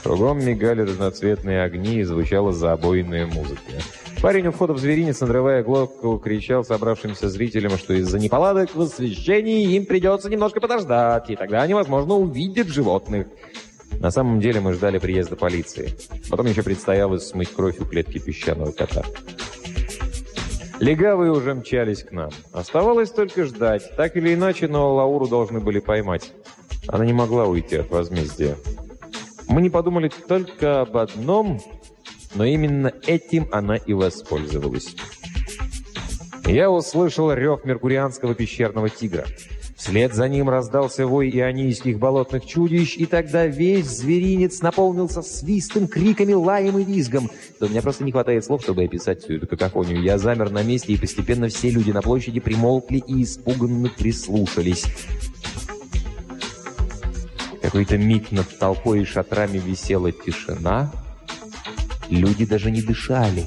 Кругом мигали разноцветные огни и звучала забойная музыка. Парень у входа в зверинец, надрывая глотку, кричал собравшимся зрителям, что из-за неполадок в освещении им придется немножко подождать, и тогда они, возможно, увидят животных. На самом деле мы ждали приезда полиции. Потом еще предстояло смыть кровь у клетки песчаного кота. Легавые уже мчались к нам. Оставалось только ждать. Так или иначе, но Лауру должны были поймать. Она не могла уйти от возмездия. Мы не подумали только об одном, но именно этим она и воспользовалась. Я услышал рев меркурианского пещерного тигра. Вслед за ним раздался вой ионийских болотных чудищ, и тогда весь зверинец наполнился свистом, криками, лаем и визгом. Да у меня просто не хватает слов, чтобы описать всю эту какофонию. Я замер на месте, и постепенно все люди на площади примолкли и испуганно прислушались. Какой-то миг над толпой и шатрами висела тишина. Люди даже не дышали.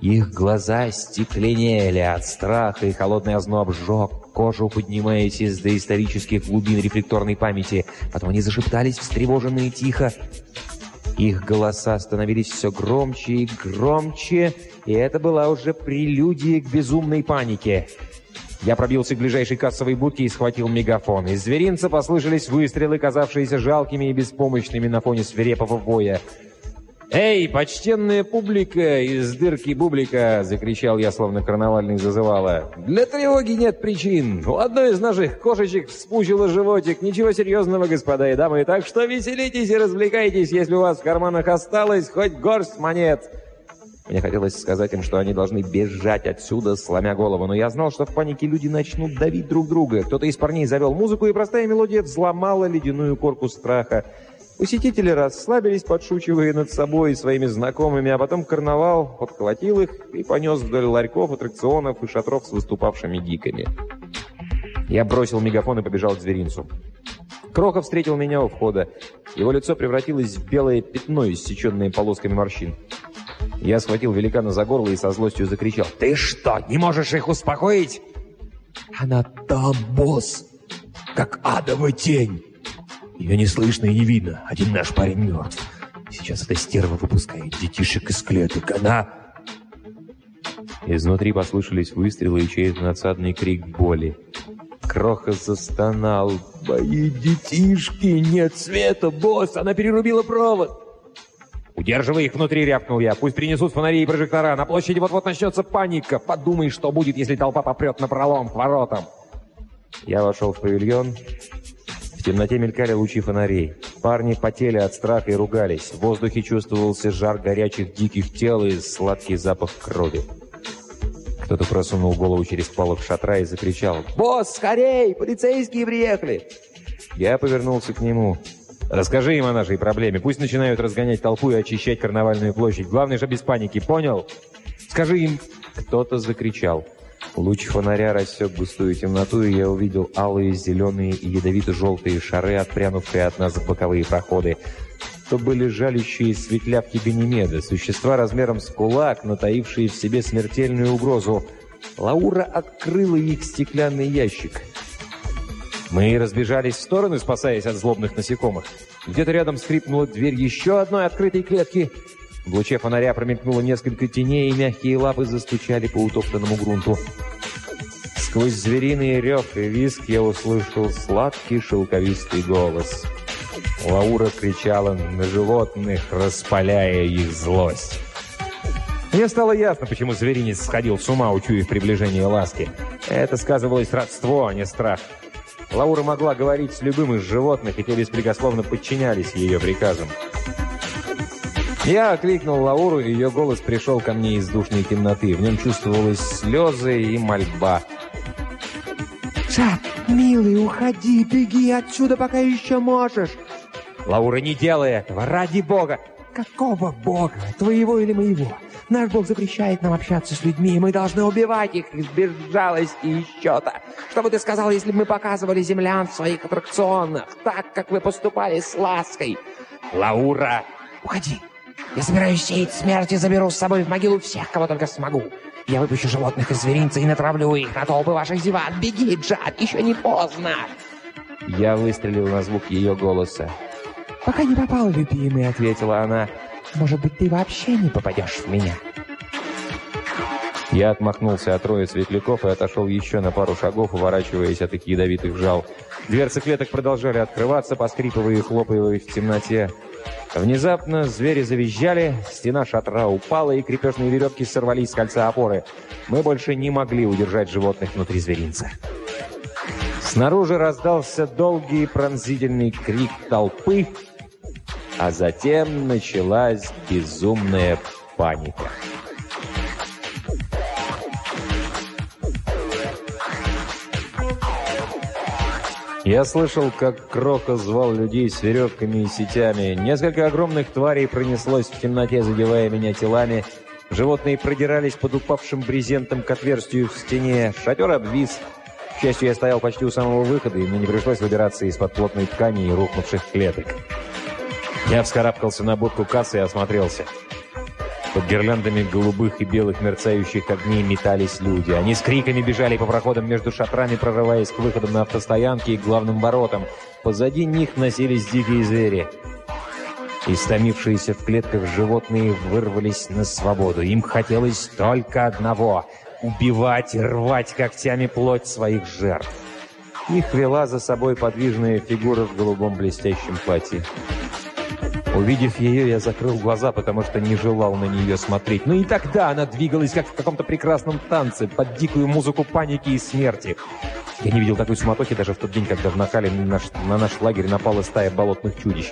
Их глаза стекленели от страха, и холодный озноб сжег кожу, поднимаясь из доисторических глубин рефлекторной памяти. Потом они зашептались, встревоженные тихо. Их голоса становились все громче и громче, и это была уже прелюдия к безумной панике. Я пробился к ближайшей кассовой будке и схватил мегафон. Из зверинца послышались выстрелы, казавшиеся жалкими и беспомощными на фоне свирепого боя. «Эй, почтенная публика из дырки бублика!» — закричал я, словно карнавальный зазывало. «Для тревоги нет причин. У одной из наших кошечек вспучило животик. Ничего серьезного, господа и дамы. Так что веселитесь и развлекайтесь, если у вас в карманах осталось хоть горсть монет». Мне хотелось сказать им, что они должны бежать отсюда, сломя голову, но я знал, что в панике люди начнут давить друг друга. Кто-то из парней завел музыку, и простая мелодия взломала ледяную корку страха. Посетители расслабились, подшучивая над собой и своими знакомыми, а потом карнавал подхватил их и понес вдоль ларьков, аттракционов и шатров с выступавшими гиками. Я бросил мегафон и побежал к зверинцу. Крохов встретил меня у входа. Его лицо превратилось в белое пятно, иссеченное полосками морщин. Я схватил великана за горло и со злостью закричал. «Ты что, не можешь их успокоить?» «Она там, босс, как адова тень!» Ее не слышно и не видно. Один наш парень мертв. Сейчас эта стерва выпускает детишек из клеток. Она... Изнутри послышались выстрелы и чей-то надсадный крик боли. Кроха застонал. «Мои детишки! Нет света, босс! Она перерубила провод!» «Удерживай их внутри!» — рявкнул я. «Пусть принесут фонари и прожектора. На площади вот-вот начнется паника. Подумай, что будет, если толпа попрет на пролом к воротам!» Я вошел в павильон. В темноте мелькали лучи фонарей. Парни потели от страха и ругались. В воздухе чувствовался жар горячих диких тел и сладкий запах крови. Кто-то просунул голову через полок шатра и закричал «Босс, скорей! Полицейские приехали!» Я повернулся к нему. «Расскажи им о нашей проблеме. Пусть начинают разгонять толпу и очищать карнавальную площадь. Главное же без паники, понял? Скажи им!» Кто-то закричал. Луч фонаря рассек густую темноту, и я увидел алые, зеленые и ядовито-желтые шары, отпрянувшие от нас в боковые проходы. То были жалящие светлявки Ганимеда, существа размером с кулак, натаившие в себе смертельную угрозу. Лаура открыла их стеклянный ящик. Мы разбежались в стороны, спасаясь от злобных насекомых. Где-то рядом скрипнула дверь еще одной открытой клетки — в луче фонаря промелькнуло несколько теней, и мягкие лапы застучали по утоптанному грунту. Сквозь звериный рев и виск я услышал сладкий шелковистый голос. Лаура кричала на животных, распаляя их злость. Мне стало ясно, почему зверинец сходил с ума, учуяв приближение ласки. Это сказывалось родство, а не страх. Лаура могла говорить с любым из животных, и те беспрекословно подчинялись ее приказам. Я окликнул Лауру, и ее голос пришел ко мне из душной темноты. В нем чувствовалось слезы и мольба. «Шак, милый, уходи, беги отсюда, пока еще можешь!» «Лаура, не делай этого, ради бога!» «Какого бога? Твоего или моего? Наш бог запрещает нам общаться с людьми, и мы должны убивать их без жалости и счета. Что бы ты сказал, если бы мы показывали землян в своих аттракционах, так, как вы поступали с лаской?» «Лаура!» «Уходи!» Я собираюсь сеять смерть и заберу с собой в могилу всех, кого только смогу. Я выпущу животных из зверинца и натравлю их на толпы ваших зеват. Беги, Джад, еще не поздно!» Я выстрелил на звук ее голоса. «Пока не попал, любимый», — ответила она. «Может быть, ты вообще не попадешь в меня?» Я отмахнулся от роя светляков и отошел еще на пару шагов, уворачиваясь от их ядовитых жал. Дверцы клеток продолжали открываться, поскрипывая и хлопая в темноте. Внезапно звери завизжали, стена шатра упала, и крепежные веревки сорвались с кольца опоры. Мы больше не могли удержать животных внутри зверинца. Снаружи раздался долгий пронзительный крик толпы, а затем началась безумная паника. Я слышал, как Крока звал людей с веревками и сетями. Несколько огромных тварей пронеслось в темноте, задевая меня телами. Животные продирались под упавшим брезентом к отверстию в стене. Шатер обвис. К счастью, я стоял почти у самого выхода, и мне не пришлось выбираться из-под плотной ткани и рухнувших клеток. Я вскарабкался на будку кассы и осмотрелся. Под гирляндами голубых и белых мерцающих огней метались люди. Они с криками бежали по проходам между шатрами, прорываясь к выходам на автостоянки и главным воротам. Позади них носились дикие звери. Истомившиеся в клетках животные вырвались на свободу. Им хотелось только одного — убивать и рвать когтями плоть своих жертв. Их вела за собой подвижная фигура в голубом блестящем платье. Увидев ее, я закрыл глаза, потому что не желал на нее смотреть. Но и тогда она двигалась, как в каком-то прекрасном танце, под дикую музыку паники и смерти. Я не видел такой суматохи даже в тот день, когда в Нахале на наш, на наш лагерь напала стая болотных чудищ.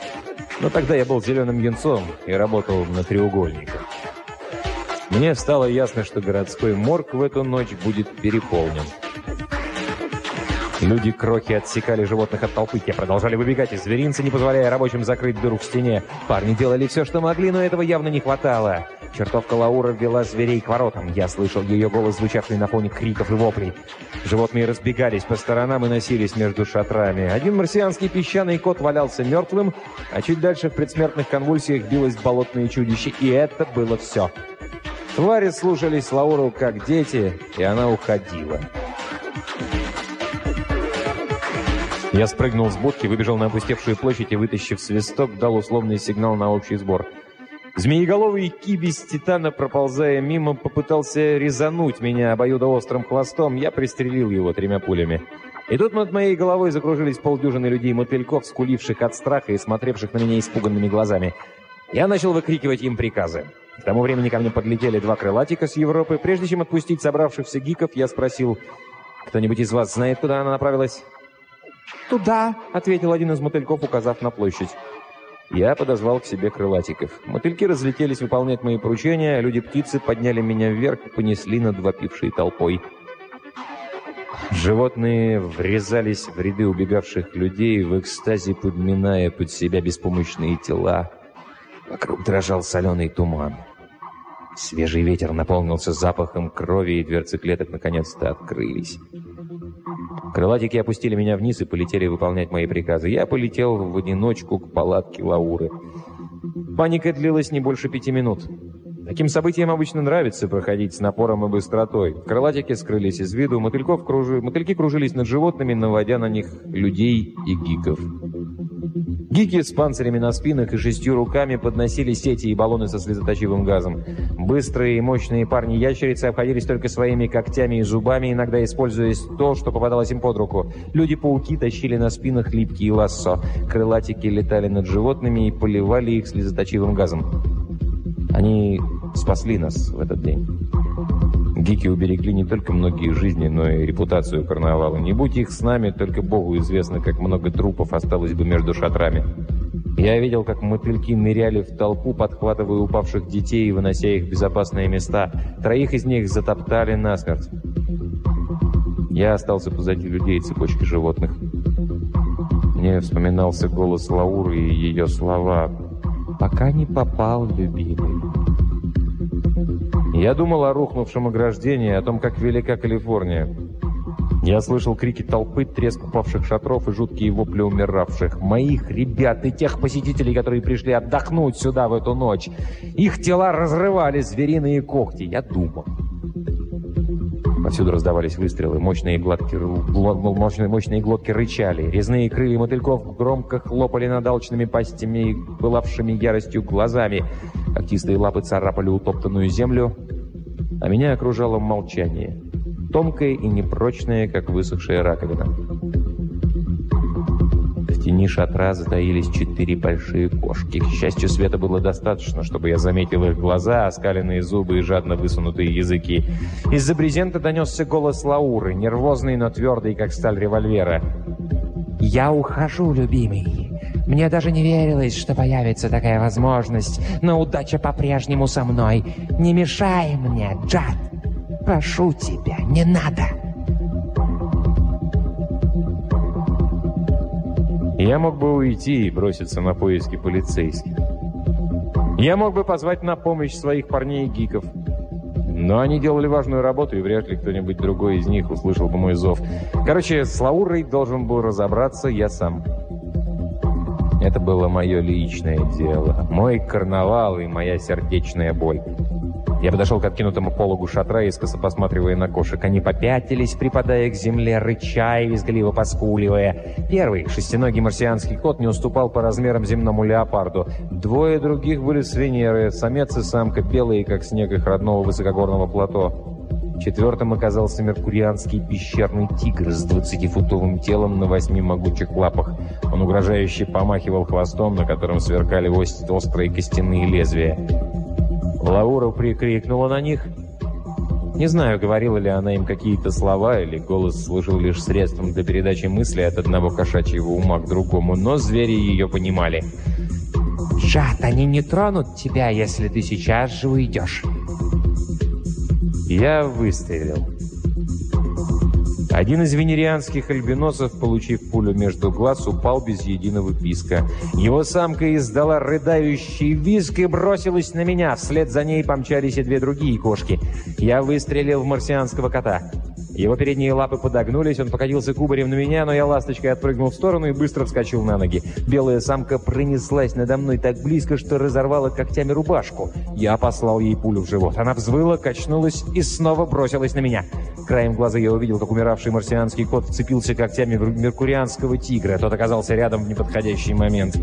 Но тогда я был зеленым юнцом и работал на треугольниках. Мне стало ясно, что городской морг в эту ночь будет переполнен. Люди-крохи отсекали животных от толпы, те продолжали выбегать из зверинца, не позволяя рабочим закрыть дыру в стене. Парни делали все, что могли, но этого явно не хватало. Чертовка Лаура ввела зверей к воротам. Я слышал ее голос, звучавший на фоне криков и воплей. Животные разбегались по сторонам и носились между шатрами. Один марсианский песчаный кот валялся мертвым, а чуть дальше в предсмертных конвульсиях билось болотное чудище. И это было все. Твари слушались Лауру как дети, и она уходила. Я спрыгнул с будки, выбежал на опустевшую площадь и, вытащив свисток, дал условный сигнал на общий сбор. Змееголовый кибис титана, проползая мимо, попытался резануть меня обоюдоострым хвостом. Я пристрелил его тремя пулями. И тут над моей головой закружились полдюжины людей-мотыльков, скуливших от страха и смотревших на меня испуганными глазами. Я начал выкрикивать им приказы. К тому времени ко мне подлетели два крылатика с Европы. Прежде чем отпустить собравшихся гиков, я спросил, «Кто-нибудь из вас знает, куда она направилась?» «Туда», — ответил один из мотыльков, указав на площадь. Я подозвал к себе крылатиков. Мотыльки разлетелись выполнять мои поручения, а люди-птицы подняли меня вверх и понесли над вопившей толпой. Животные врезались в ряды убегавших людей, в экстазе подминая под себя беспомощные тела. Вокруг дрожал соленый туман. Свежий ветер наполнился запахом крови, и дверцы клеток наконец-то открылись. Крылатики опустили меня вниз и полетели выполнять мои приказы. Я полетел в одиночку к палатке Лауры. Паника длилась не больше пяти минут. Таким событиям обычно нравится проходить с напором и быстротой. Крылатики скрылись из виду, мотыльков кружи... мотыльки кружились над животными, наводя на них людей и гиков. Гики с панцирями на спинах и шестью руками подносили сети и баллоны со слезоточивым газом. Быстрые и мощные парни-ящерицы обходились только своими когтями и зубами, иногда используя то, что попадалось им под руку. Люди-пауки тащили на спинах липкие лассо. Крылатики летали над животными и поливали их слезоточивым газом. Они спасли нас в этот день. Гики уберегли не только многие жизни, но и репутацию карнавала. Не будь их с нами, только Богу известно, как много трупов осталось бы между шатрами. Я видел, как мотыльки ныряли в толпу, подхватывая упавших детей и вынося их в безопасные места. Троих из них затоптали насмерть. Я остался позади людей и цепочки животных. Мне вспоминался голос Лауры и ее слова «Пока не попал, любимый». Я думал о рухнувшем ограждении, о том, как велика Калифорния. Я слышал крики толпы, треск упавших шатров и жуткие вопли умиравших. Моих ребят и тех посетителей, которые пришли отдохнуть сюда в эту ночь. Их тела разрывали звериные когти. Я думал. Повсюду раздавались выстрелы, мощные, гладки, мощные, мощные глотки рычали, резные крылья мотыльков громко хлопали над алчными пастями и пылавшими яростью глазами. Когтистые лапы царапали утоптанную землю, а меня окружало молчание, тонкое и непрочное, как высохшая раковина тени шатра затаились четыре большие кошки. К счастью, света было достаточно, чтобы я заметил их глаза, оскаленные зубы и жадно высунутые языки. Из-за брезента донесся голос Лауры, нервозный, но твердый, как сталь револьвера. «Я ухожу, любимый. Мне даже не верилось, что появится такая возможность, но удача по-прежнему со мной. Не мешай мне, Джад. Прошу тебя, не надо!» Я мог бы уйти и броситься на поиски полицейских. Я мог бы позвать на помощь своих парней-гиков. Но они делали важную работу, и вряд ли кто-нибудь другой из них услышал бы мой зов. Короче, с Лаурой должен был разобраться я сам. Это было мое личное дело, мой карнавал и моя сердечная боль. Я подошел к откинутому пологу шатра, искоса посматривая на кошек. Они попятились, припадая к земле, рыча и визгливо поскуливая. Первый, шестиногий марсианский кот, не уступал по размерам земному леопарду. Двое других были с Венеры, самец и самка, белые, как снег их родного высокогорного плато. Четвертым оказался меркурианский пещерный тигр с двадцатифутовым телом на восьми могучих лапах. Он угрожающе помахивал хвостом, на котором сверкали острые костяные лезвия. Лаура прикрикнула на них. Не знаю, говорила ли она им какие-то слова, или голос служил лишь средством для передачи мысли от одного кошачьего ума к другому, но звери ее понимали. «Жат, они не тронут тебя, если ты сейчас же уйдешь». Я выстрелил. Один из венерианских альбиносов, получив пулю между глаз, упал без единого писка. Его самка издала рыдающий визг и бросилась на меня. Вслед за ней помчались и две другие кошки. Я выстрелил в марсианского кота. Его передние лапы подогнулись, он покатился кубарем на меня, но я ласточкой отпрыгнул в сторону и быстро вскочил на ноги. Белая самка пронеслась надо мной так близко, что разорвала когтями рубашку. Я послал ей пулю в живот. Она взвыла, качнулась и снова бросилась на меня. Краем глаза я увидел, как умиравший марсианский кот вцепился когтями в меркурианского тигра. Тот оказался рядом в неподходящий момент.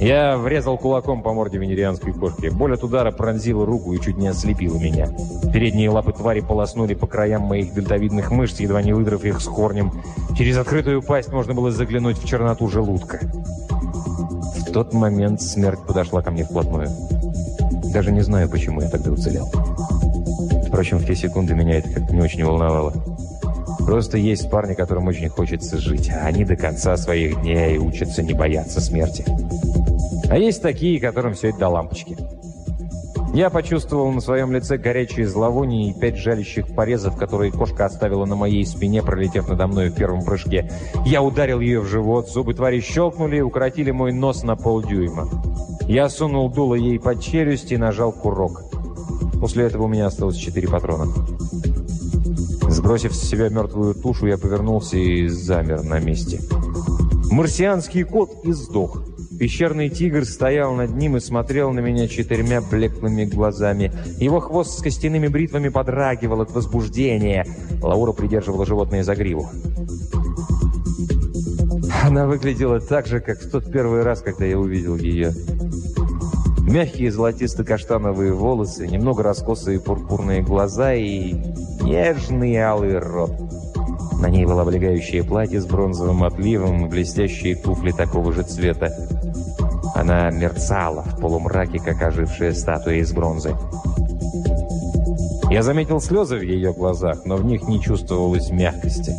Я врезал кулаком по морде венерианской кошки. Боль от удара пронзила руку и чуть не ослепила меня. Передние лапы твари полоснули по краям моих дельтовидных мышц, едва не выдрав их с корнем. Через открытую пасть можно было заглянуть в черноту желудка. В тот момент смерть подошла ко мне вплотную. Даже не знаю, почему я тогда уцелел. Впрочем, в те секунды меня это как-то не очень волновало. Просто есть парни, которым очень хочется жить, а они до конца своих дней учатся не бояться смерти. А есть такие, которым все это до лампочки. Я почувствовал на своем лице горячие зловоние и пять жалящих порезов, которые кошка оставила на моей спине, пролетев надо мной в первом прыжке. Я ударил ее в живот, зубы твари щелкнули и укоротили мой нос на полдюйма. Я сунул дуло ей под челюсть и нажал курок. После этого у меня осталось четыре патрона. Сбросив с себя мертвую тушу, я повернулся и замер на месте. Марсианский кот и сдох. Пещерный тигр стоял над ним и смотрел на меня четырьмя блеклыми глазами. Его хвост с костяными бритвами подрагивал от возбуждения. Лаура придерживала животное за гриву. Она выглядела так же, как в тот первый раз, когда я увидел ее. Мягкие золотисто-каштановые волосы, немного раскосые пурпурные глаза и нежный алый рот. На ней было облегающее платье с бронзовым отливом и блестящие туфли такого же цвета. Она мерцала в полумраке, как ожившая статуя из бронзы. Я заметил слезы в ее глазах, но в них не чувствовалось мягкости.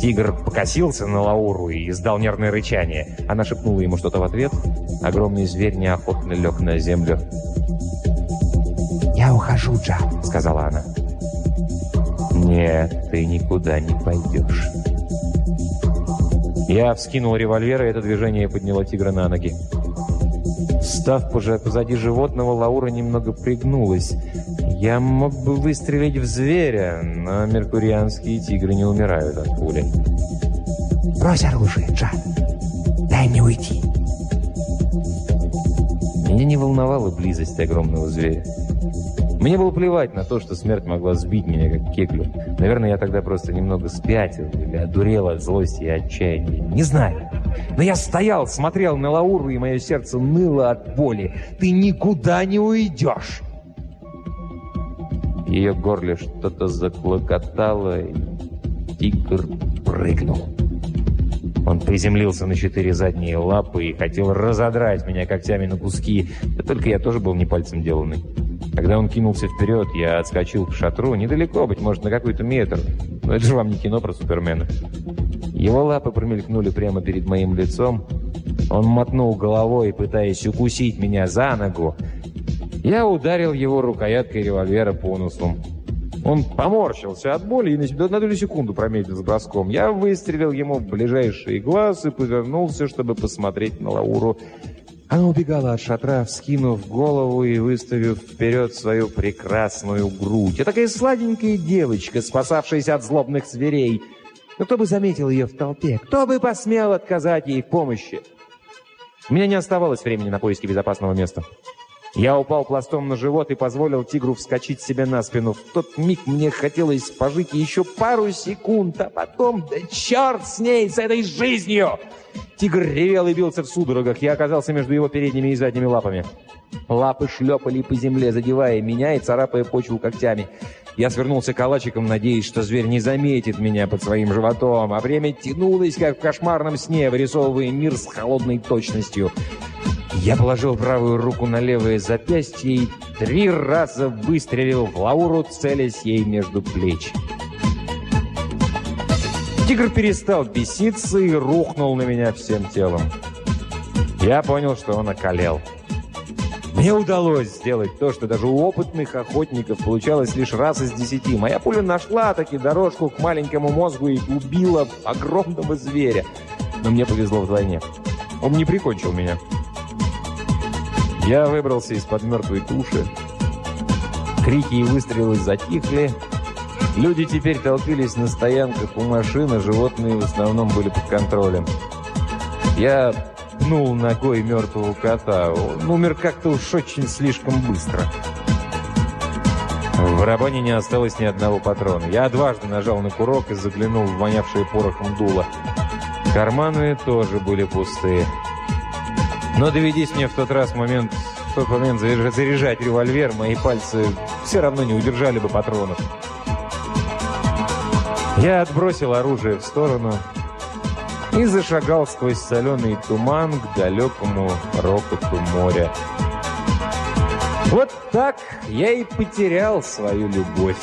Тигр покосился на Лауру и издал нервное рычание. Она шепнула ему что-то в ответ. Огромный зверь неохотно лег на землю. «Я ухожу, Джа», — сказала она. «Нет, ты никуда не пойдешь». Я вскинул револьвер, и это движение подняло тигра на ноги. Став позади животного, Лаура немного пригнулась. Я мог бы выстрелить в зверя, но меркурианские тигры не умирают от пули. «Брось оружие, Джан. Дай мне уйти». Меня не волновала близость огромного зверя. Мне было плевать на то, что смерть могла сбить меня, как кеклю. Наверное, я тогда просто немного спятил или одурел от злости и отчаяния. Не знаю. Но я стоял, смотрел на Лауру, и мое сердце ныло от боли. «Ты никуда не уйдешь!» Ее горле что-то заклокотало, и тигр прыгнул. Он приземлился на четыре задние лапы и хотел разодрать меня когтями на куски. Да только я тоже был не пальцем деланный. Когда он кинулся вперед, я отскочил к шатру. Недалеко, быть может, на какой-то метр. Но это же вам не кино про Супермена. Его лапы промелькнули прямо перед моим лицом. Он мотнул головой, пытаясь укусить меня за ногу. Я ударил его рукояткой револьвера по носу. Он поморщился от боли и на долю секунду промедлил с броском. Я выстрелил ему в ближайший глаз и повернулся, чтобы посмотреть на Лауру. Она убегала от шатра, вскинув голову и выставив вперед свою прекрасную грудь. Я такая сладенькая девочка, спасавшаяся от злобных зверей. Но кто бы заметил ее в толпе? Кто бы посмел отказать ей в помощи? У меня не оставалось времени на поиски безопасного места. Я упал пластом на живот и позволил тигру вскочить себе на спину. В тот миг мне хотелось пожить еще пару секунд, а потом, да черт с ней, с этой жизнью! Тигр ревел и бился в судорогах. Я оказался между его передними и задними лапами. Лапы шлепали по земле, задевая меня и царапая почву когтями. Я свернулся калачиком, надеясь, что зверь не заметит меня под своим животом, а время тянулось, как в кошмарном сне, вырисовывая мир с холодной точностью. Я положил правую руку на левое запястье и три раза выстрелил в Лауру, целясь ей между плеч. Тигр перестал беситься и рухнул на меня всем телом. Я понял, что он околел. Мне удалось сделать то, что даже у опытных охотников получалось лишь раз из десяти. Моя пуля нашла таки дорожку к маленькому мозгу и убила огромного зверя. Но мне повезло вдвойне. Он не прикончил меня. Я выбрался из-под мертвой туши. Крики и выстрелы затихли. Люди теперь толпились на стоянках у машины, животные в основном были под контролем. Я пнул ногой мертвого кота. Он умер как-то уж очень слишком быстро. В барабане не осталось ни одного патрона. Я дважды нажал на курок и заглянул в вонявшее порохом дуло. Карманы тоже были пустые. Но доведись мне в тот раз момент, в тот момент заряжать револьвер, мои пальцы все равно не удержали бы патронов. Я отбросил оружие в сторону и зашагал сквозь соленый туман к далекому рокоту моря. Вот так я и потерял свою любовь.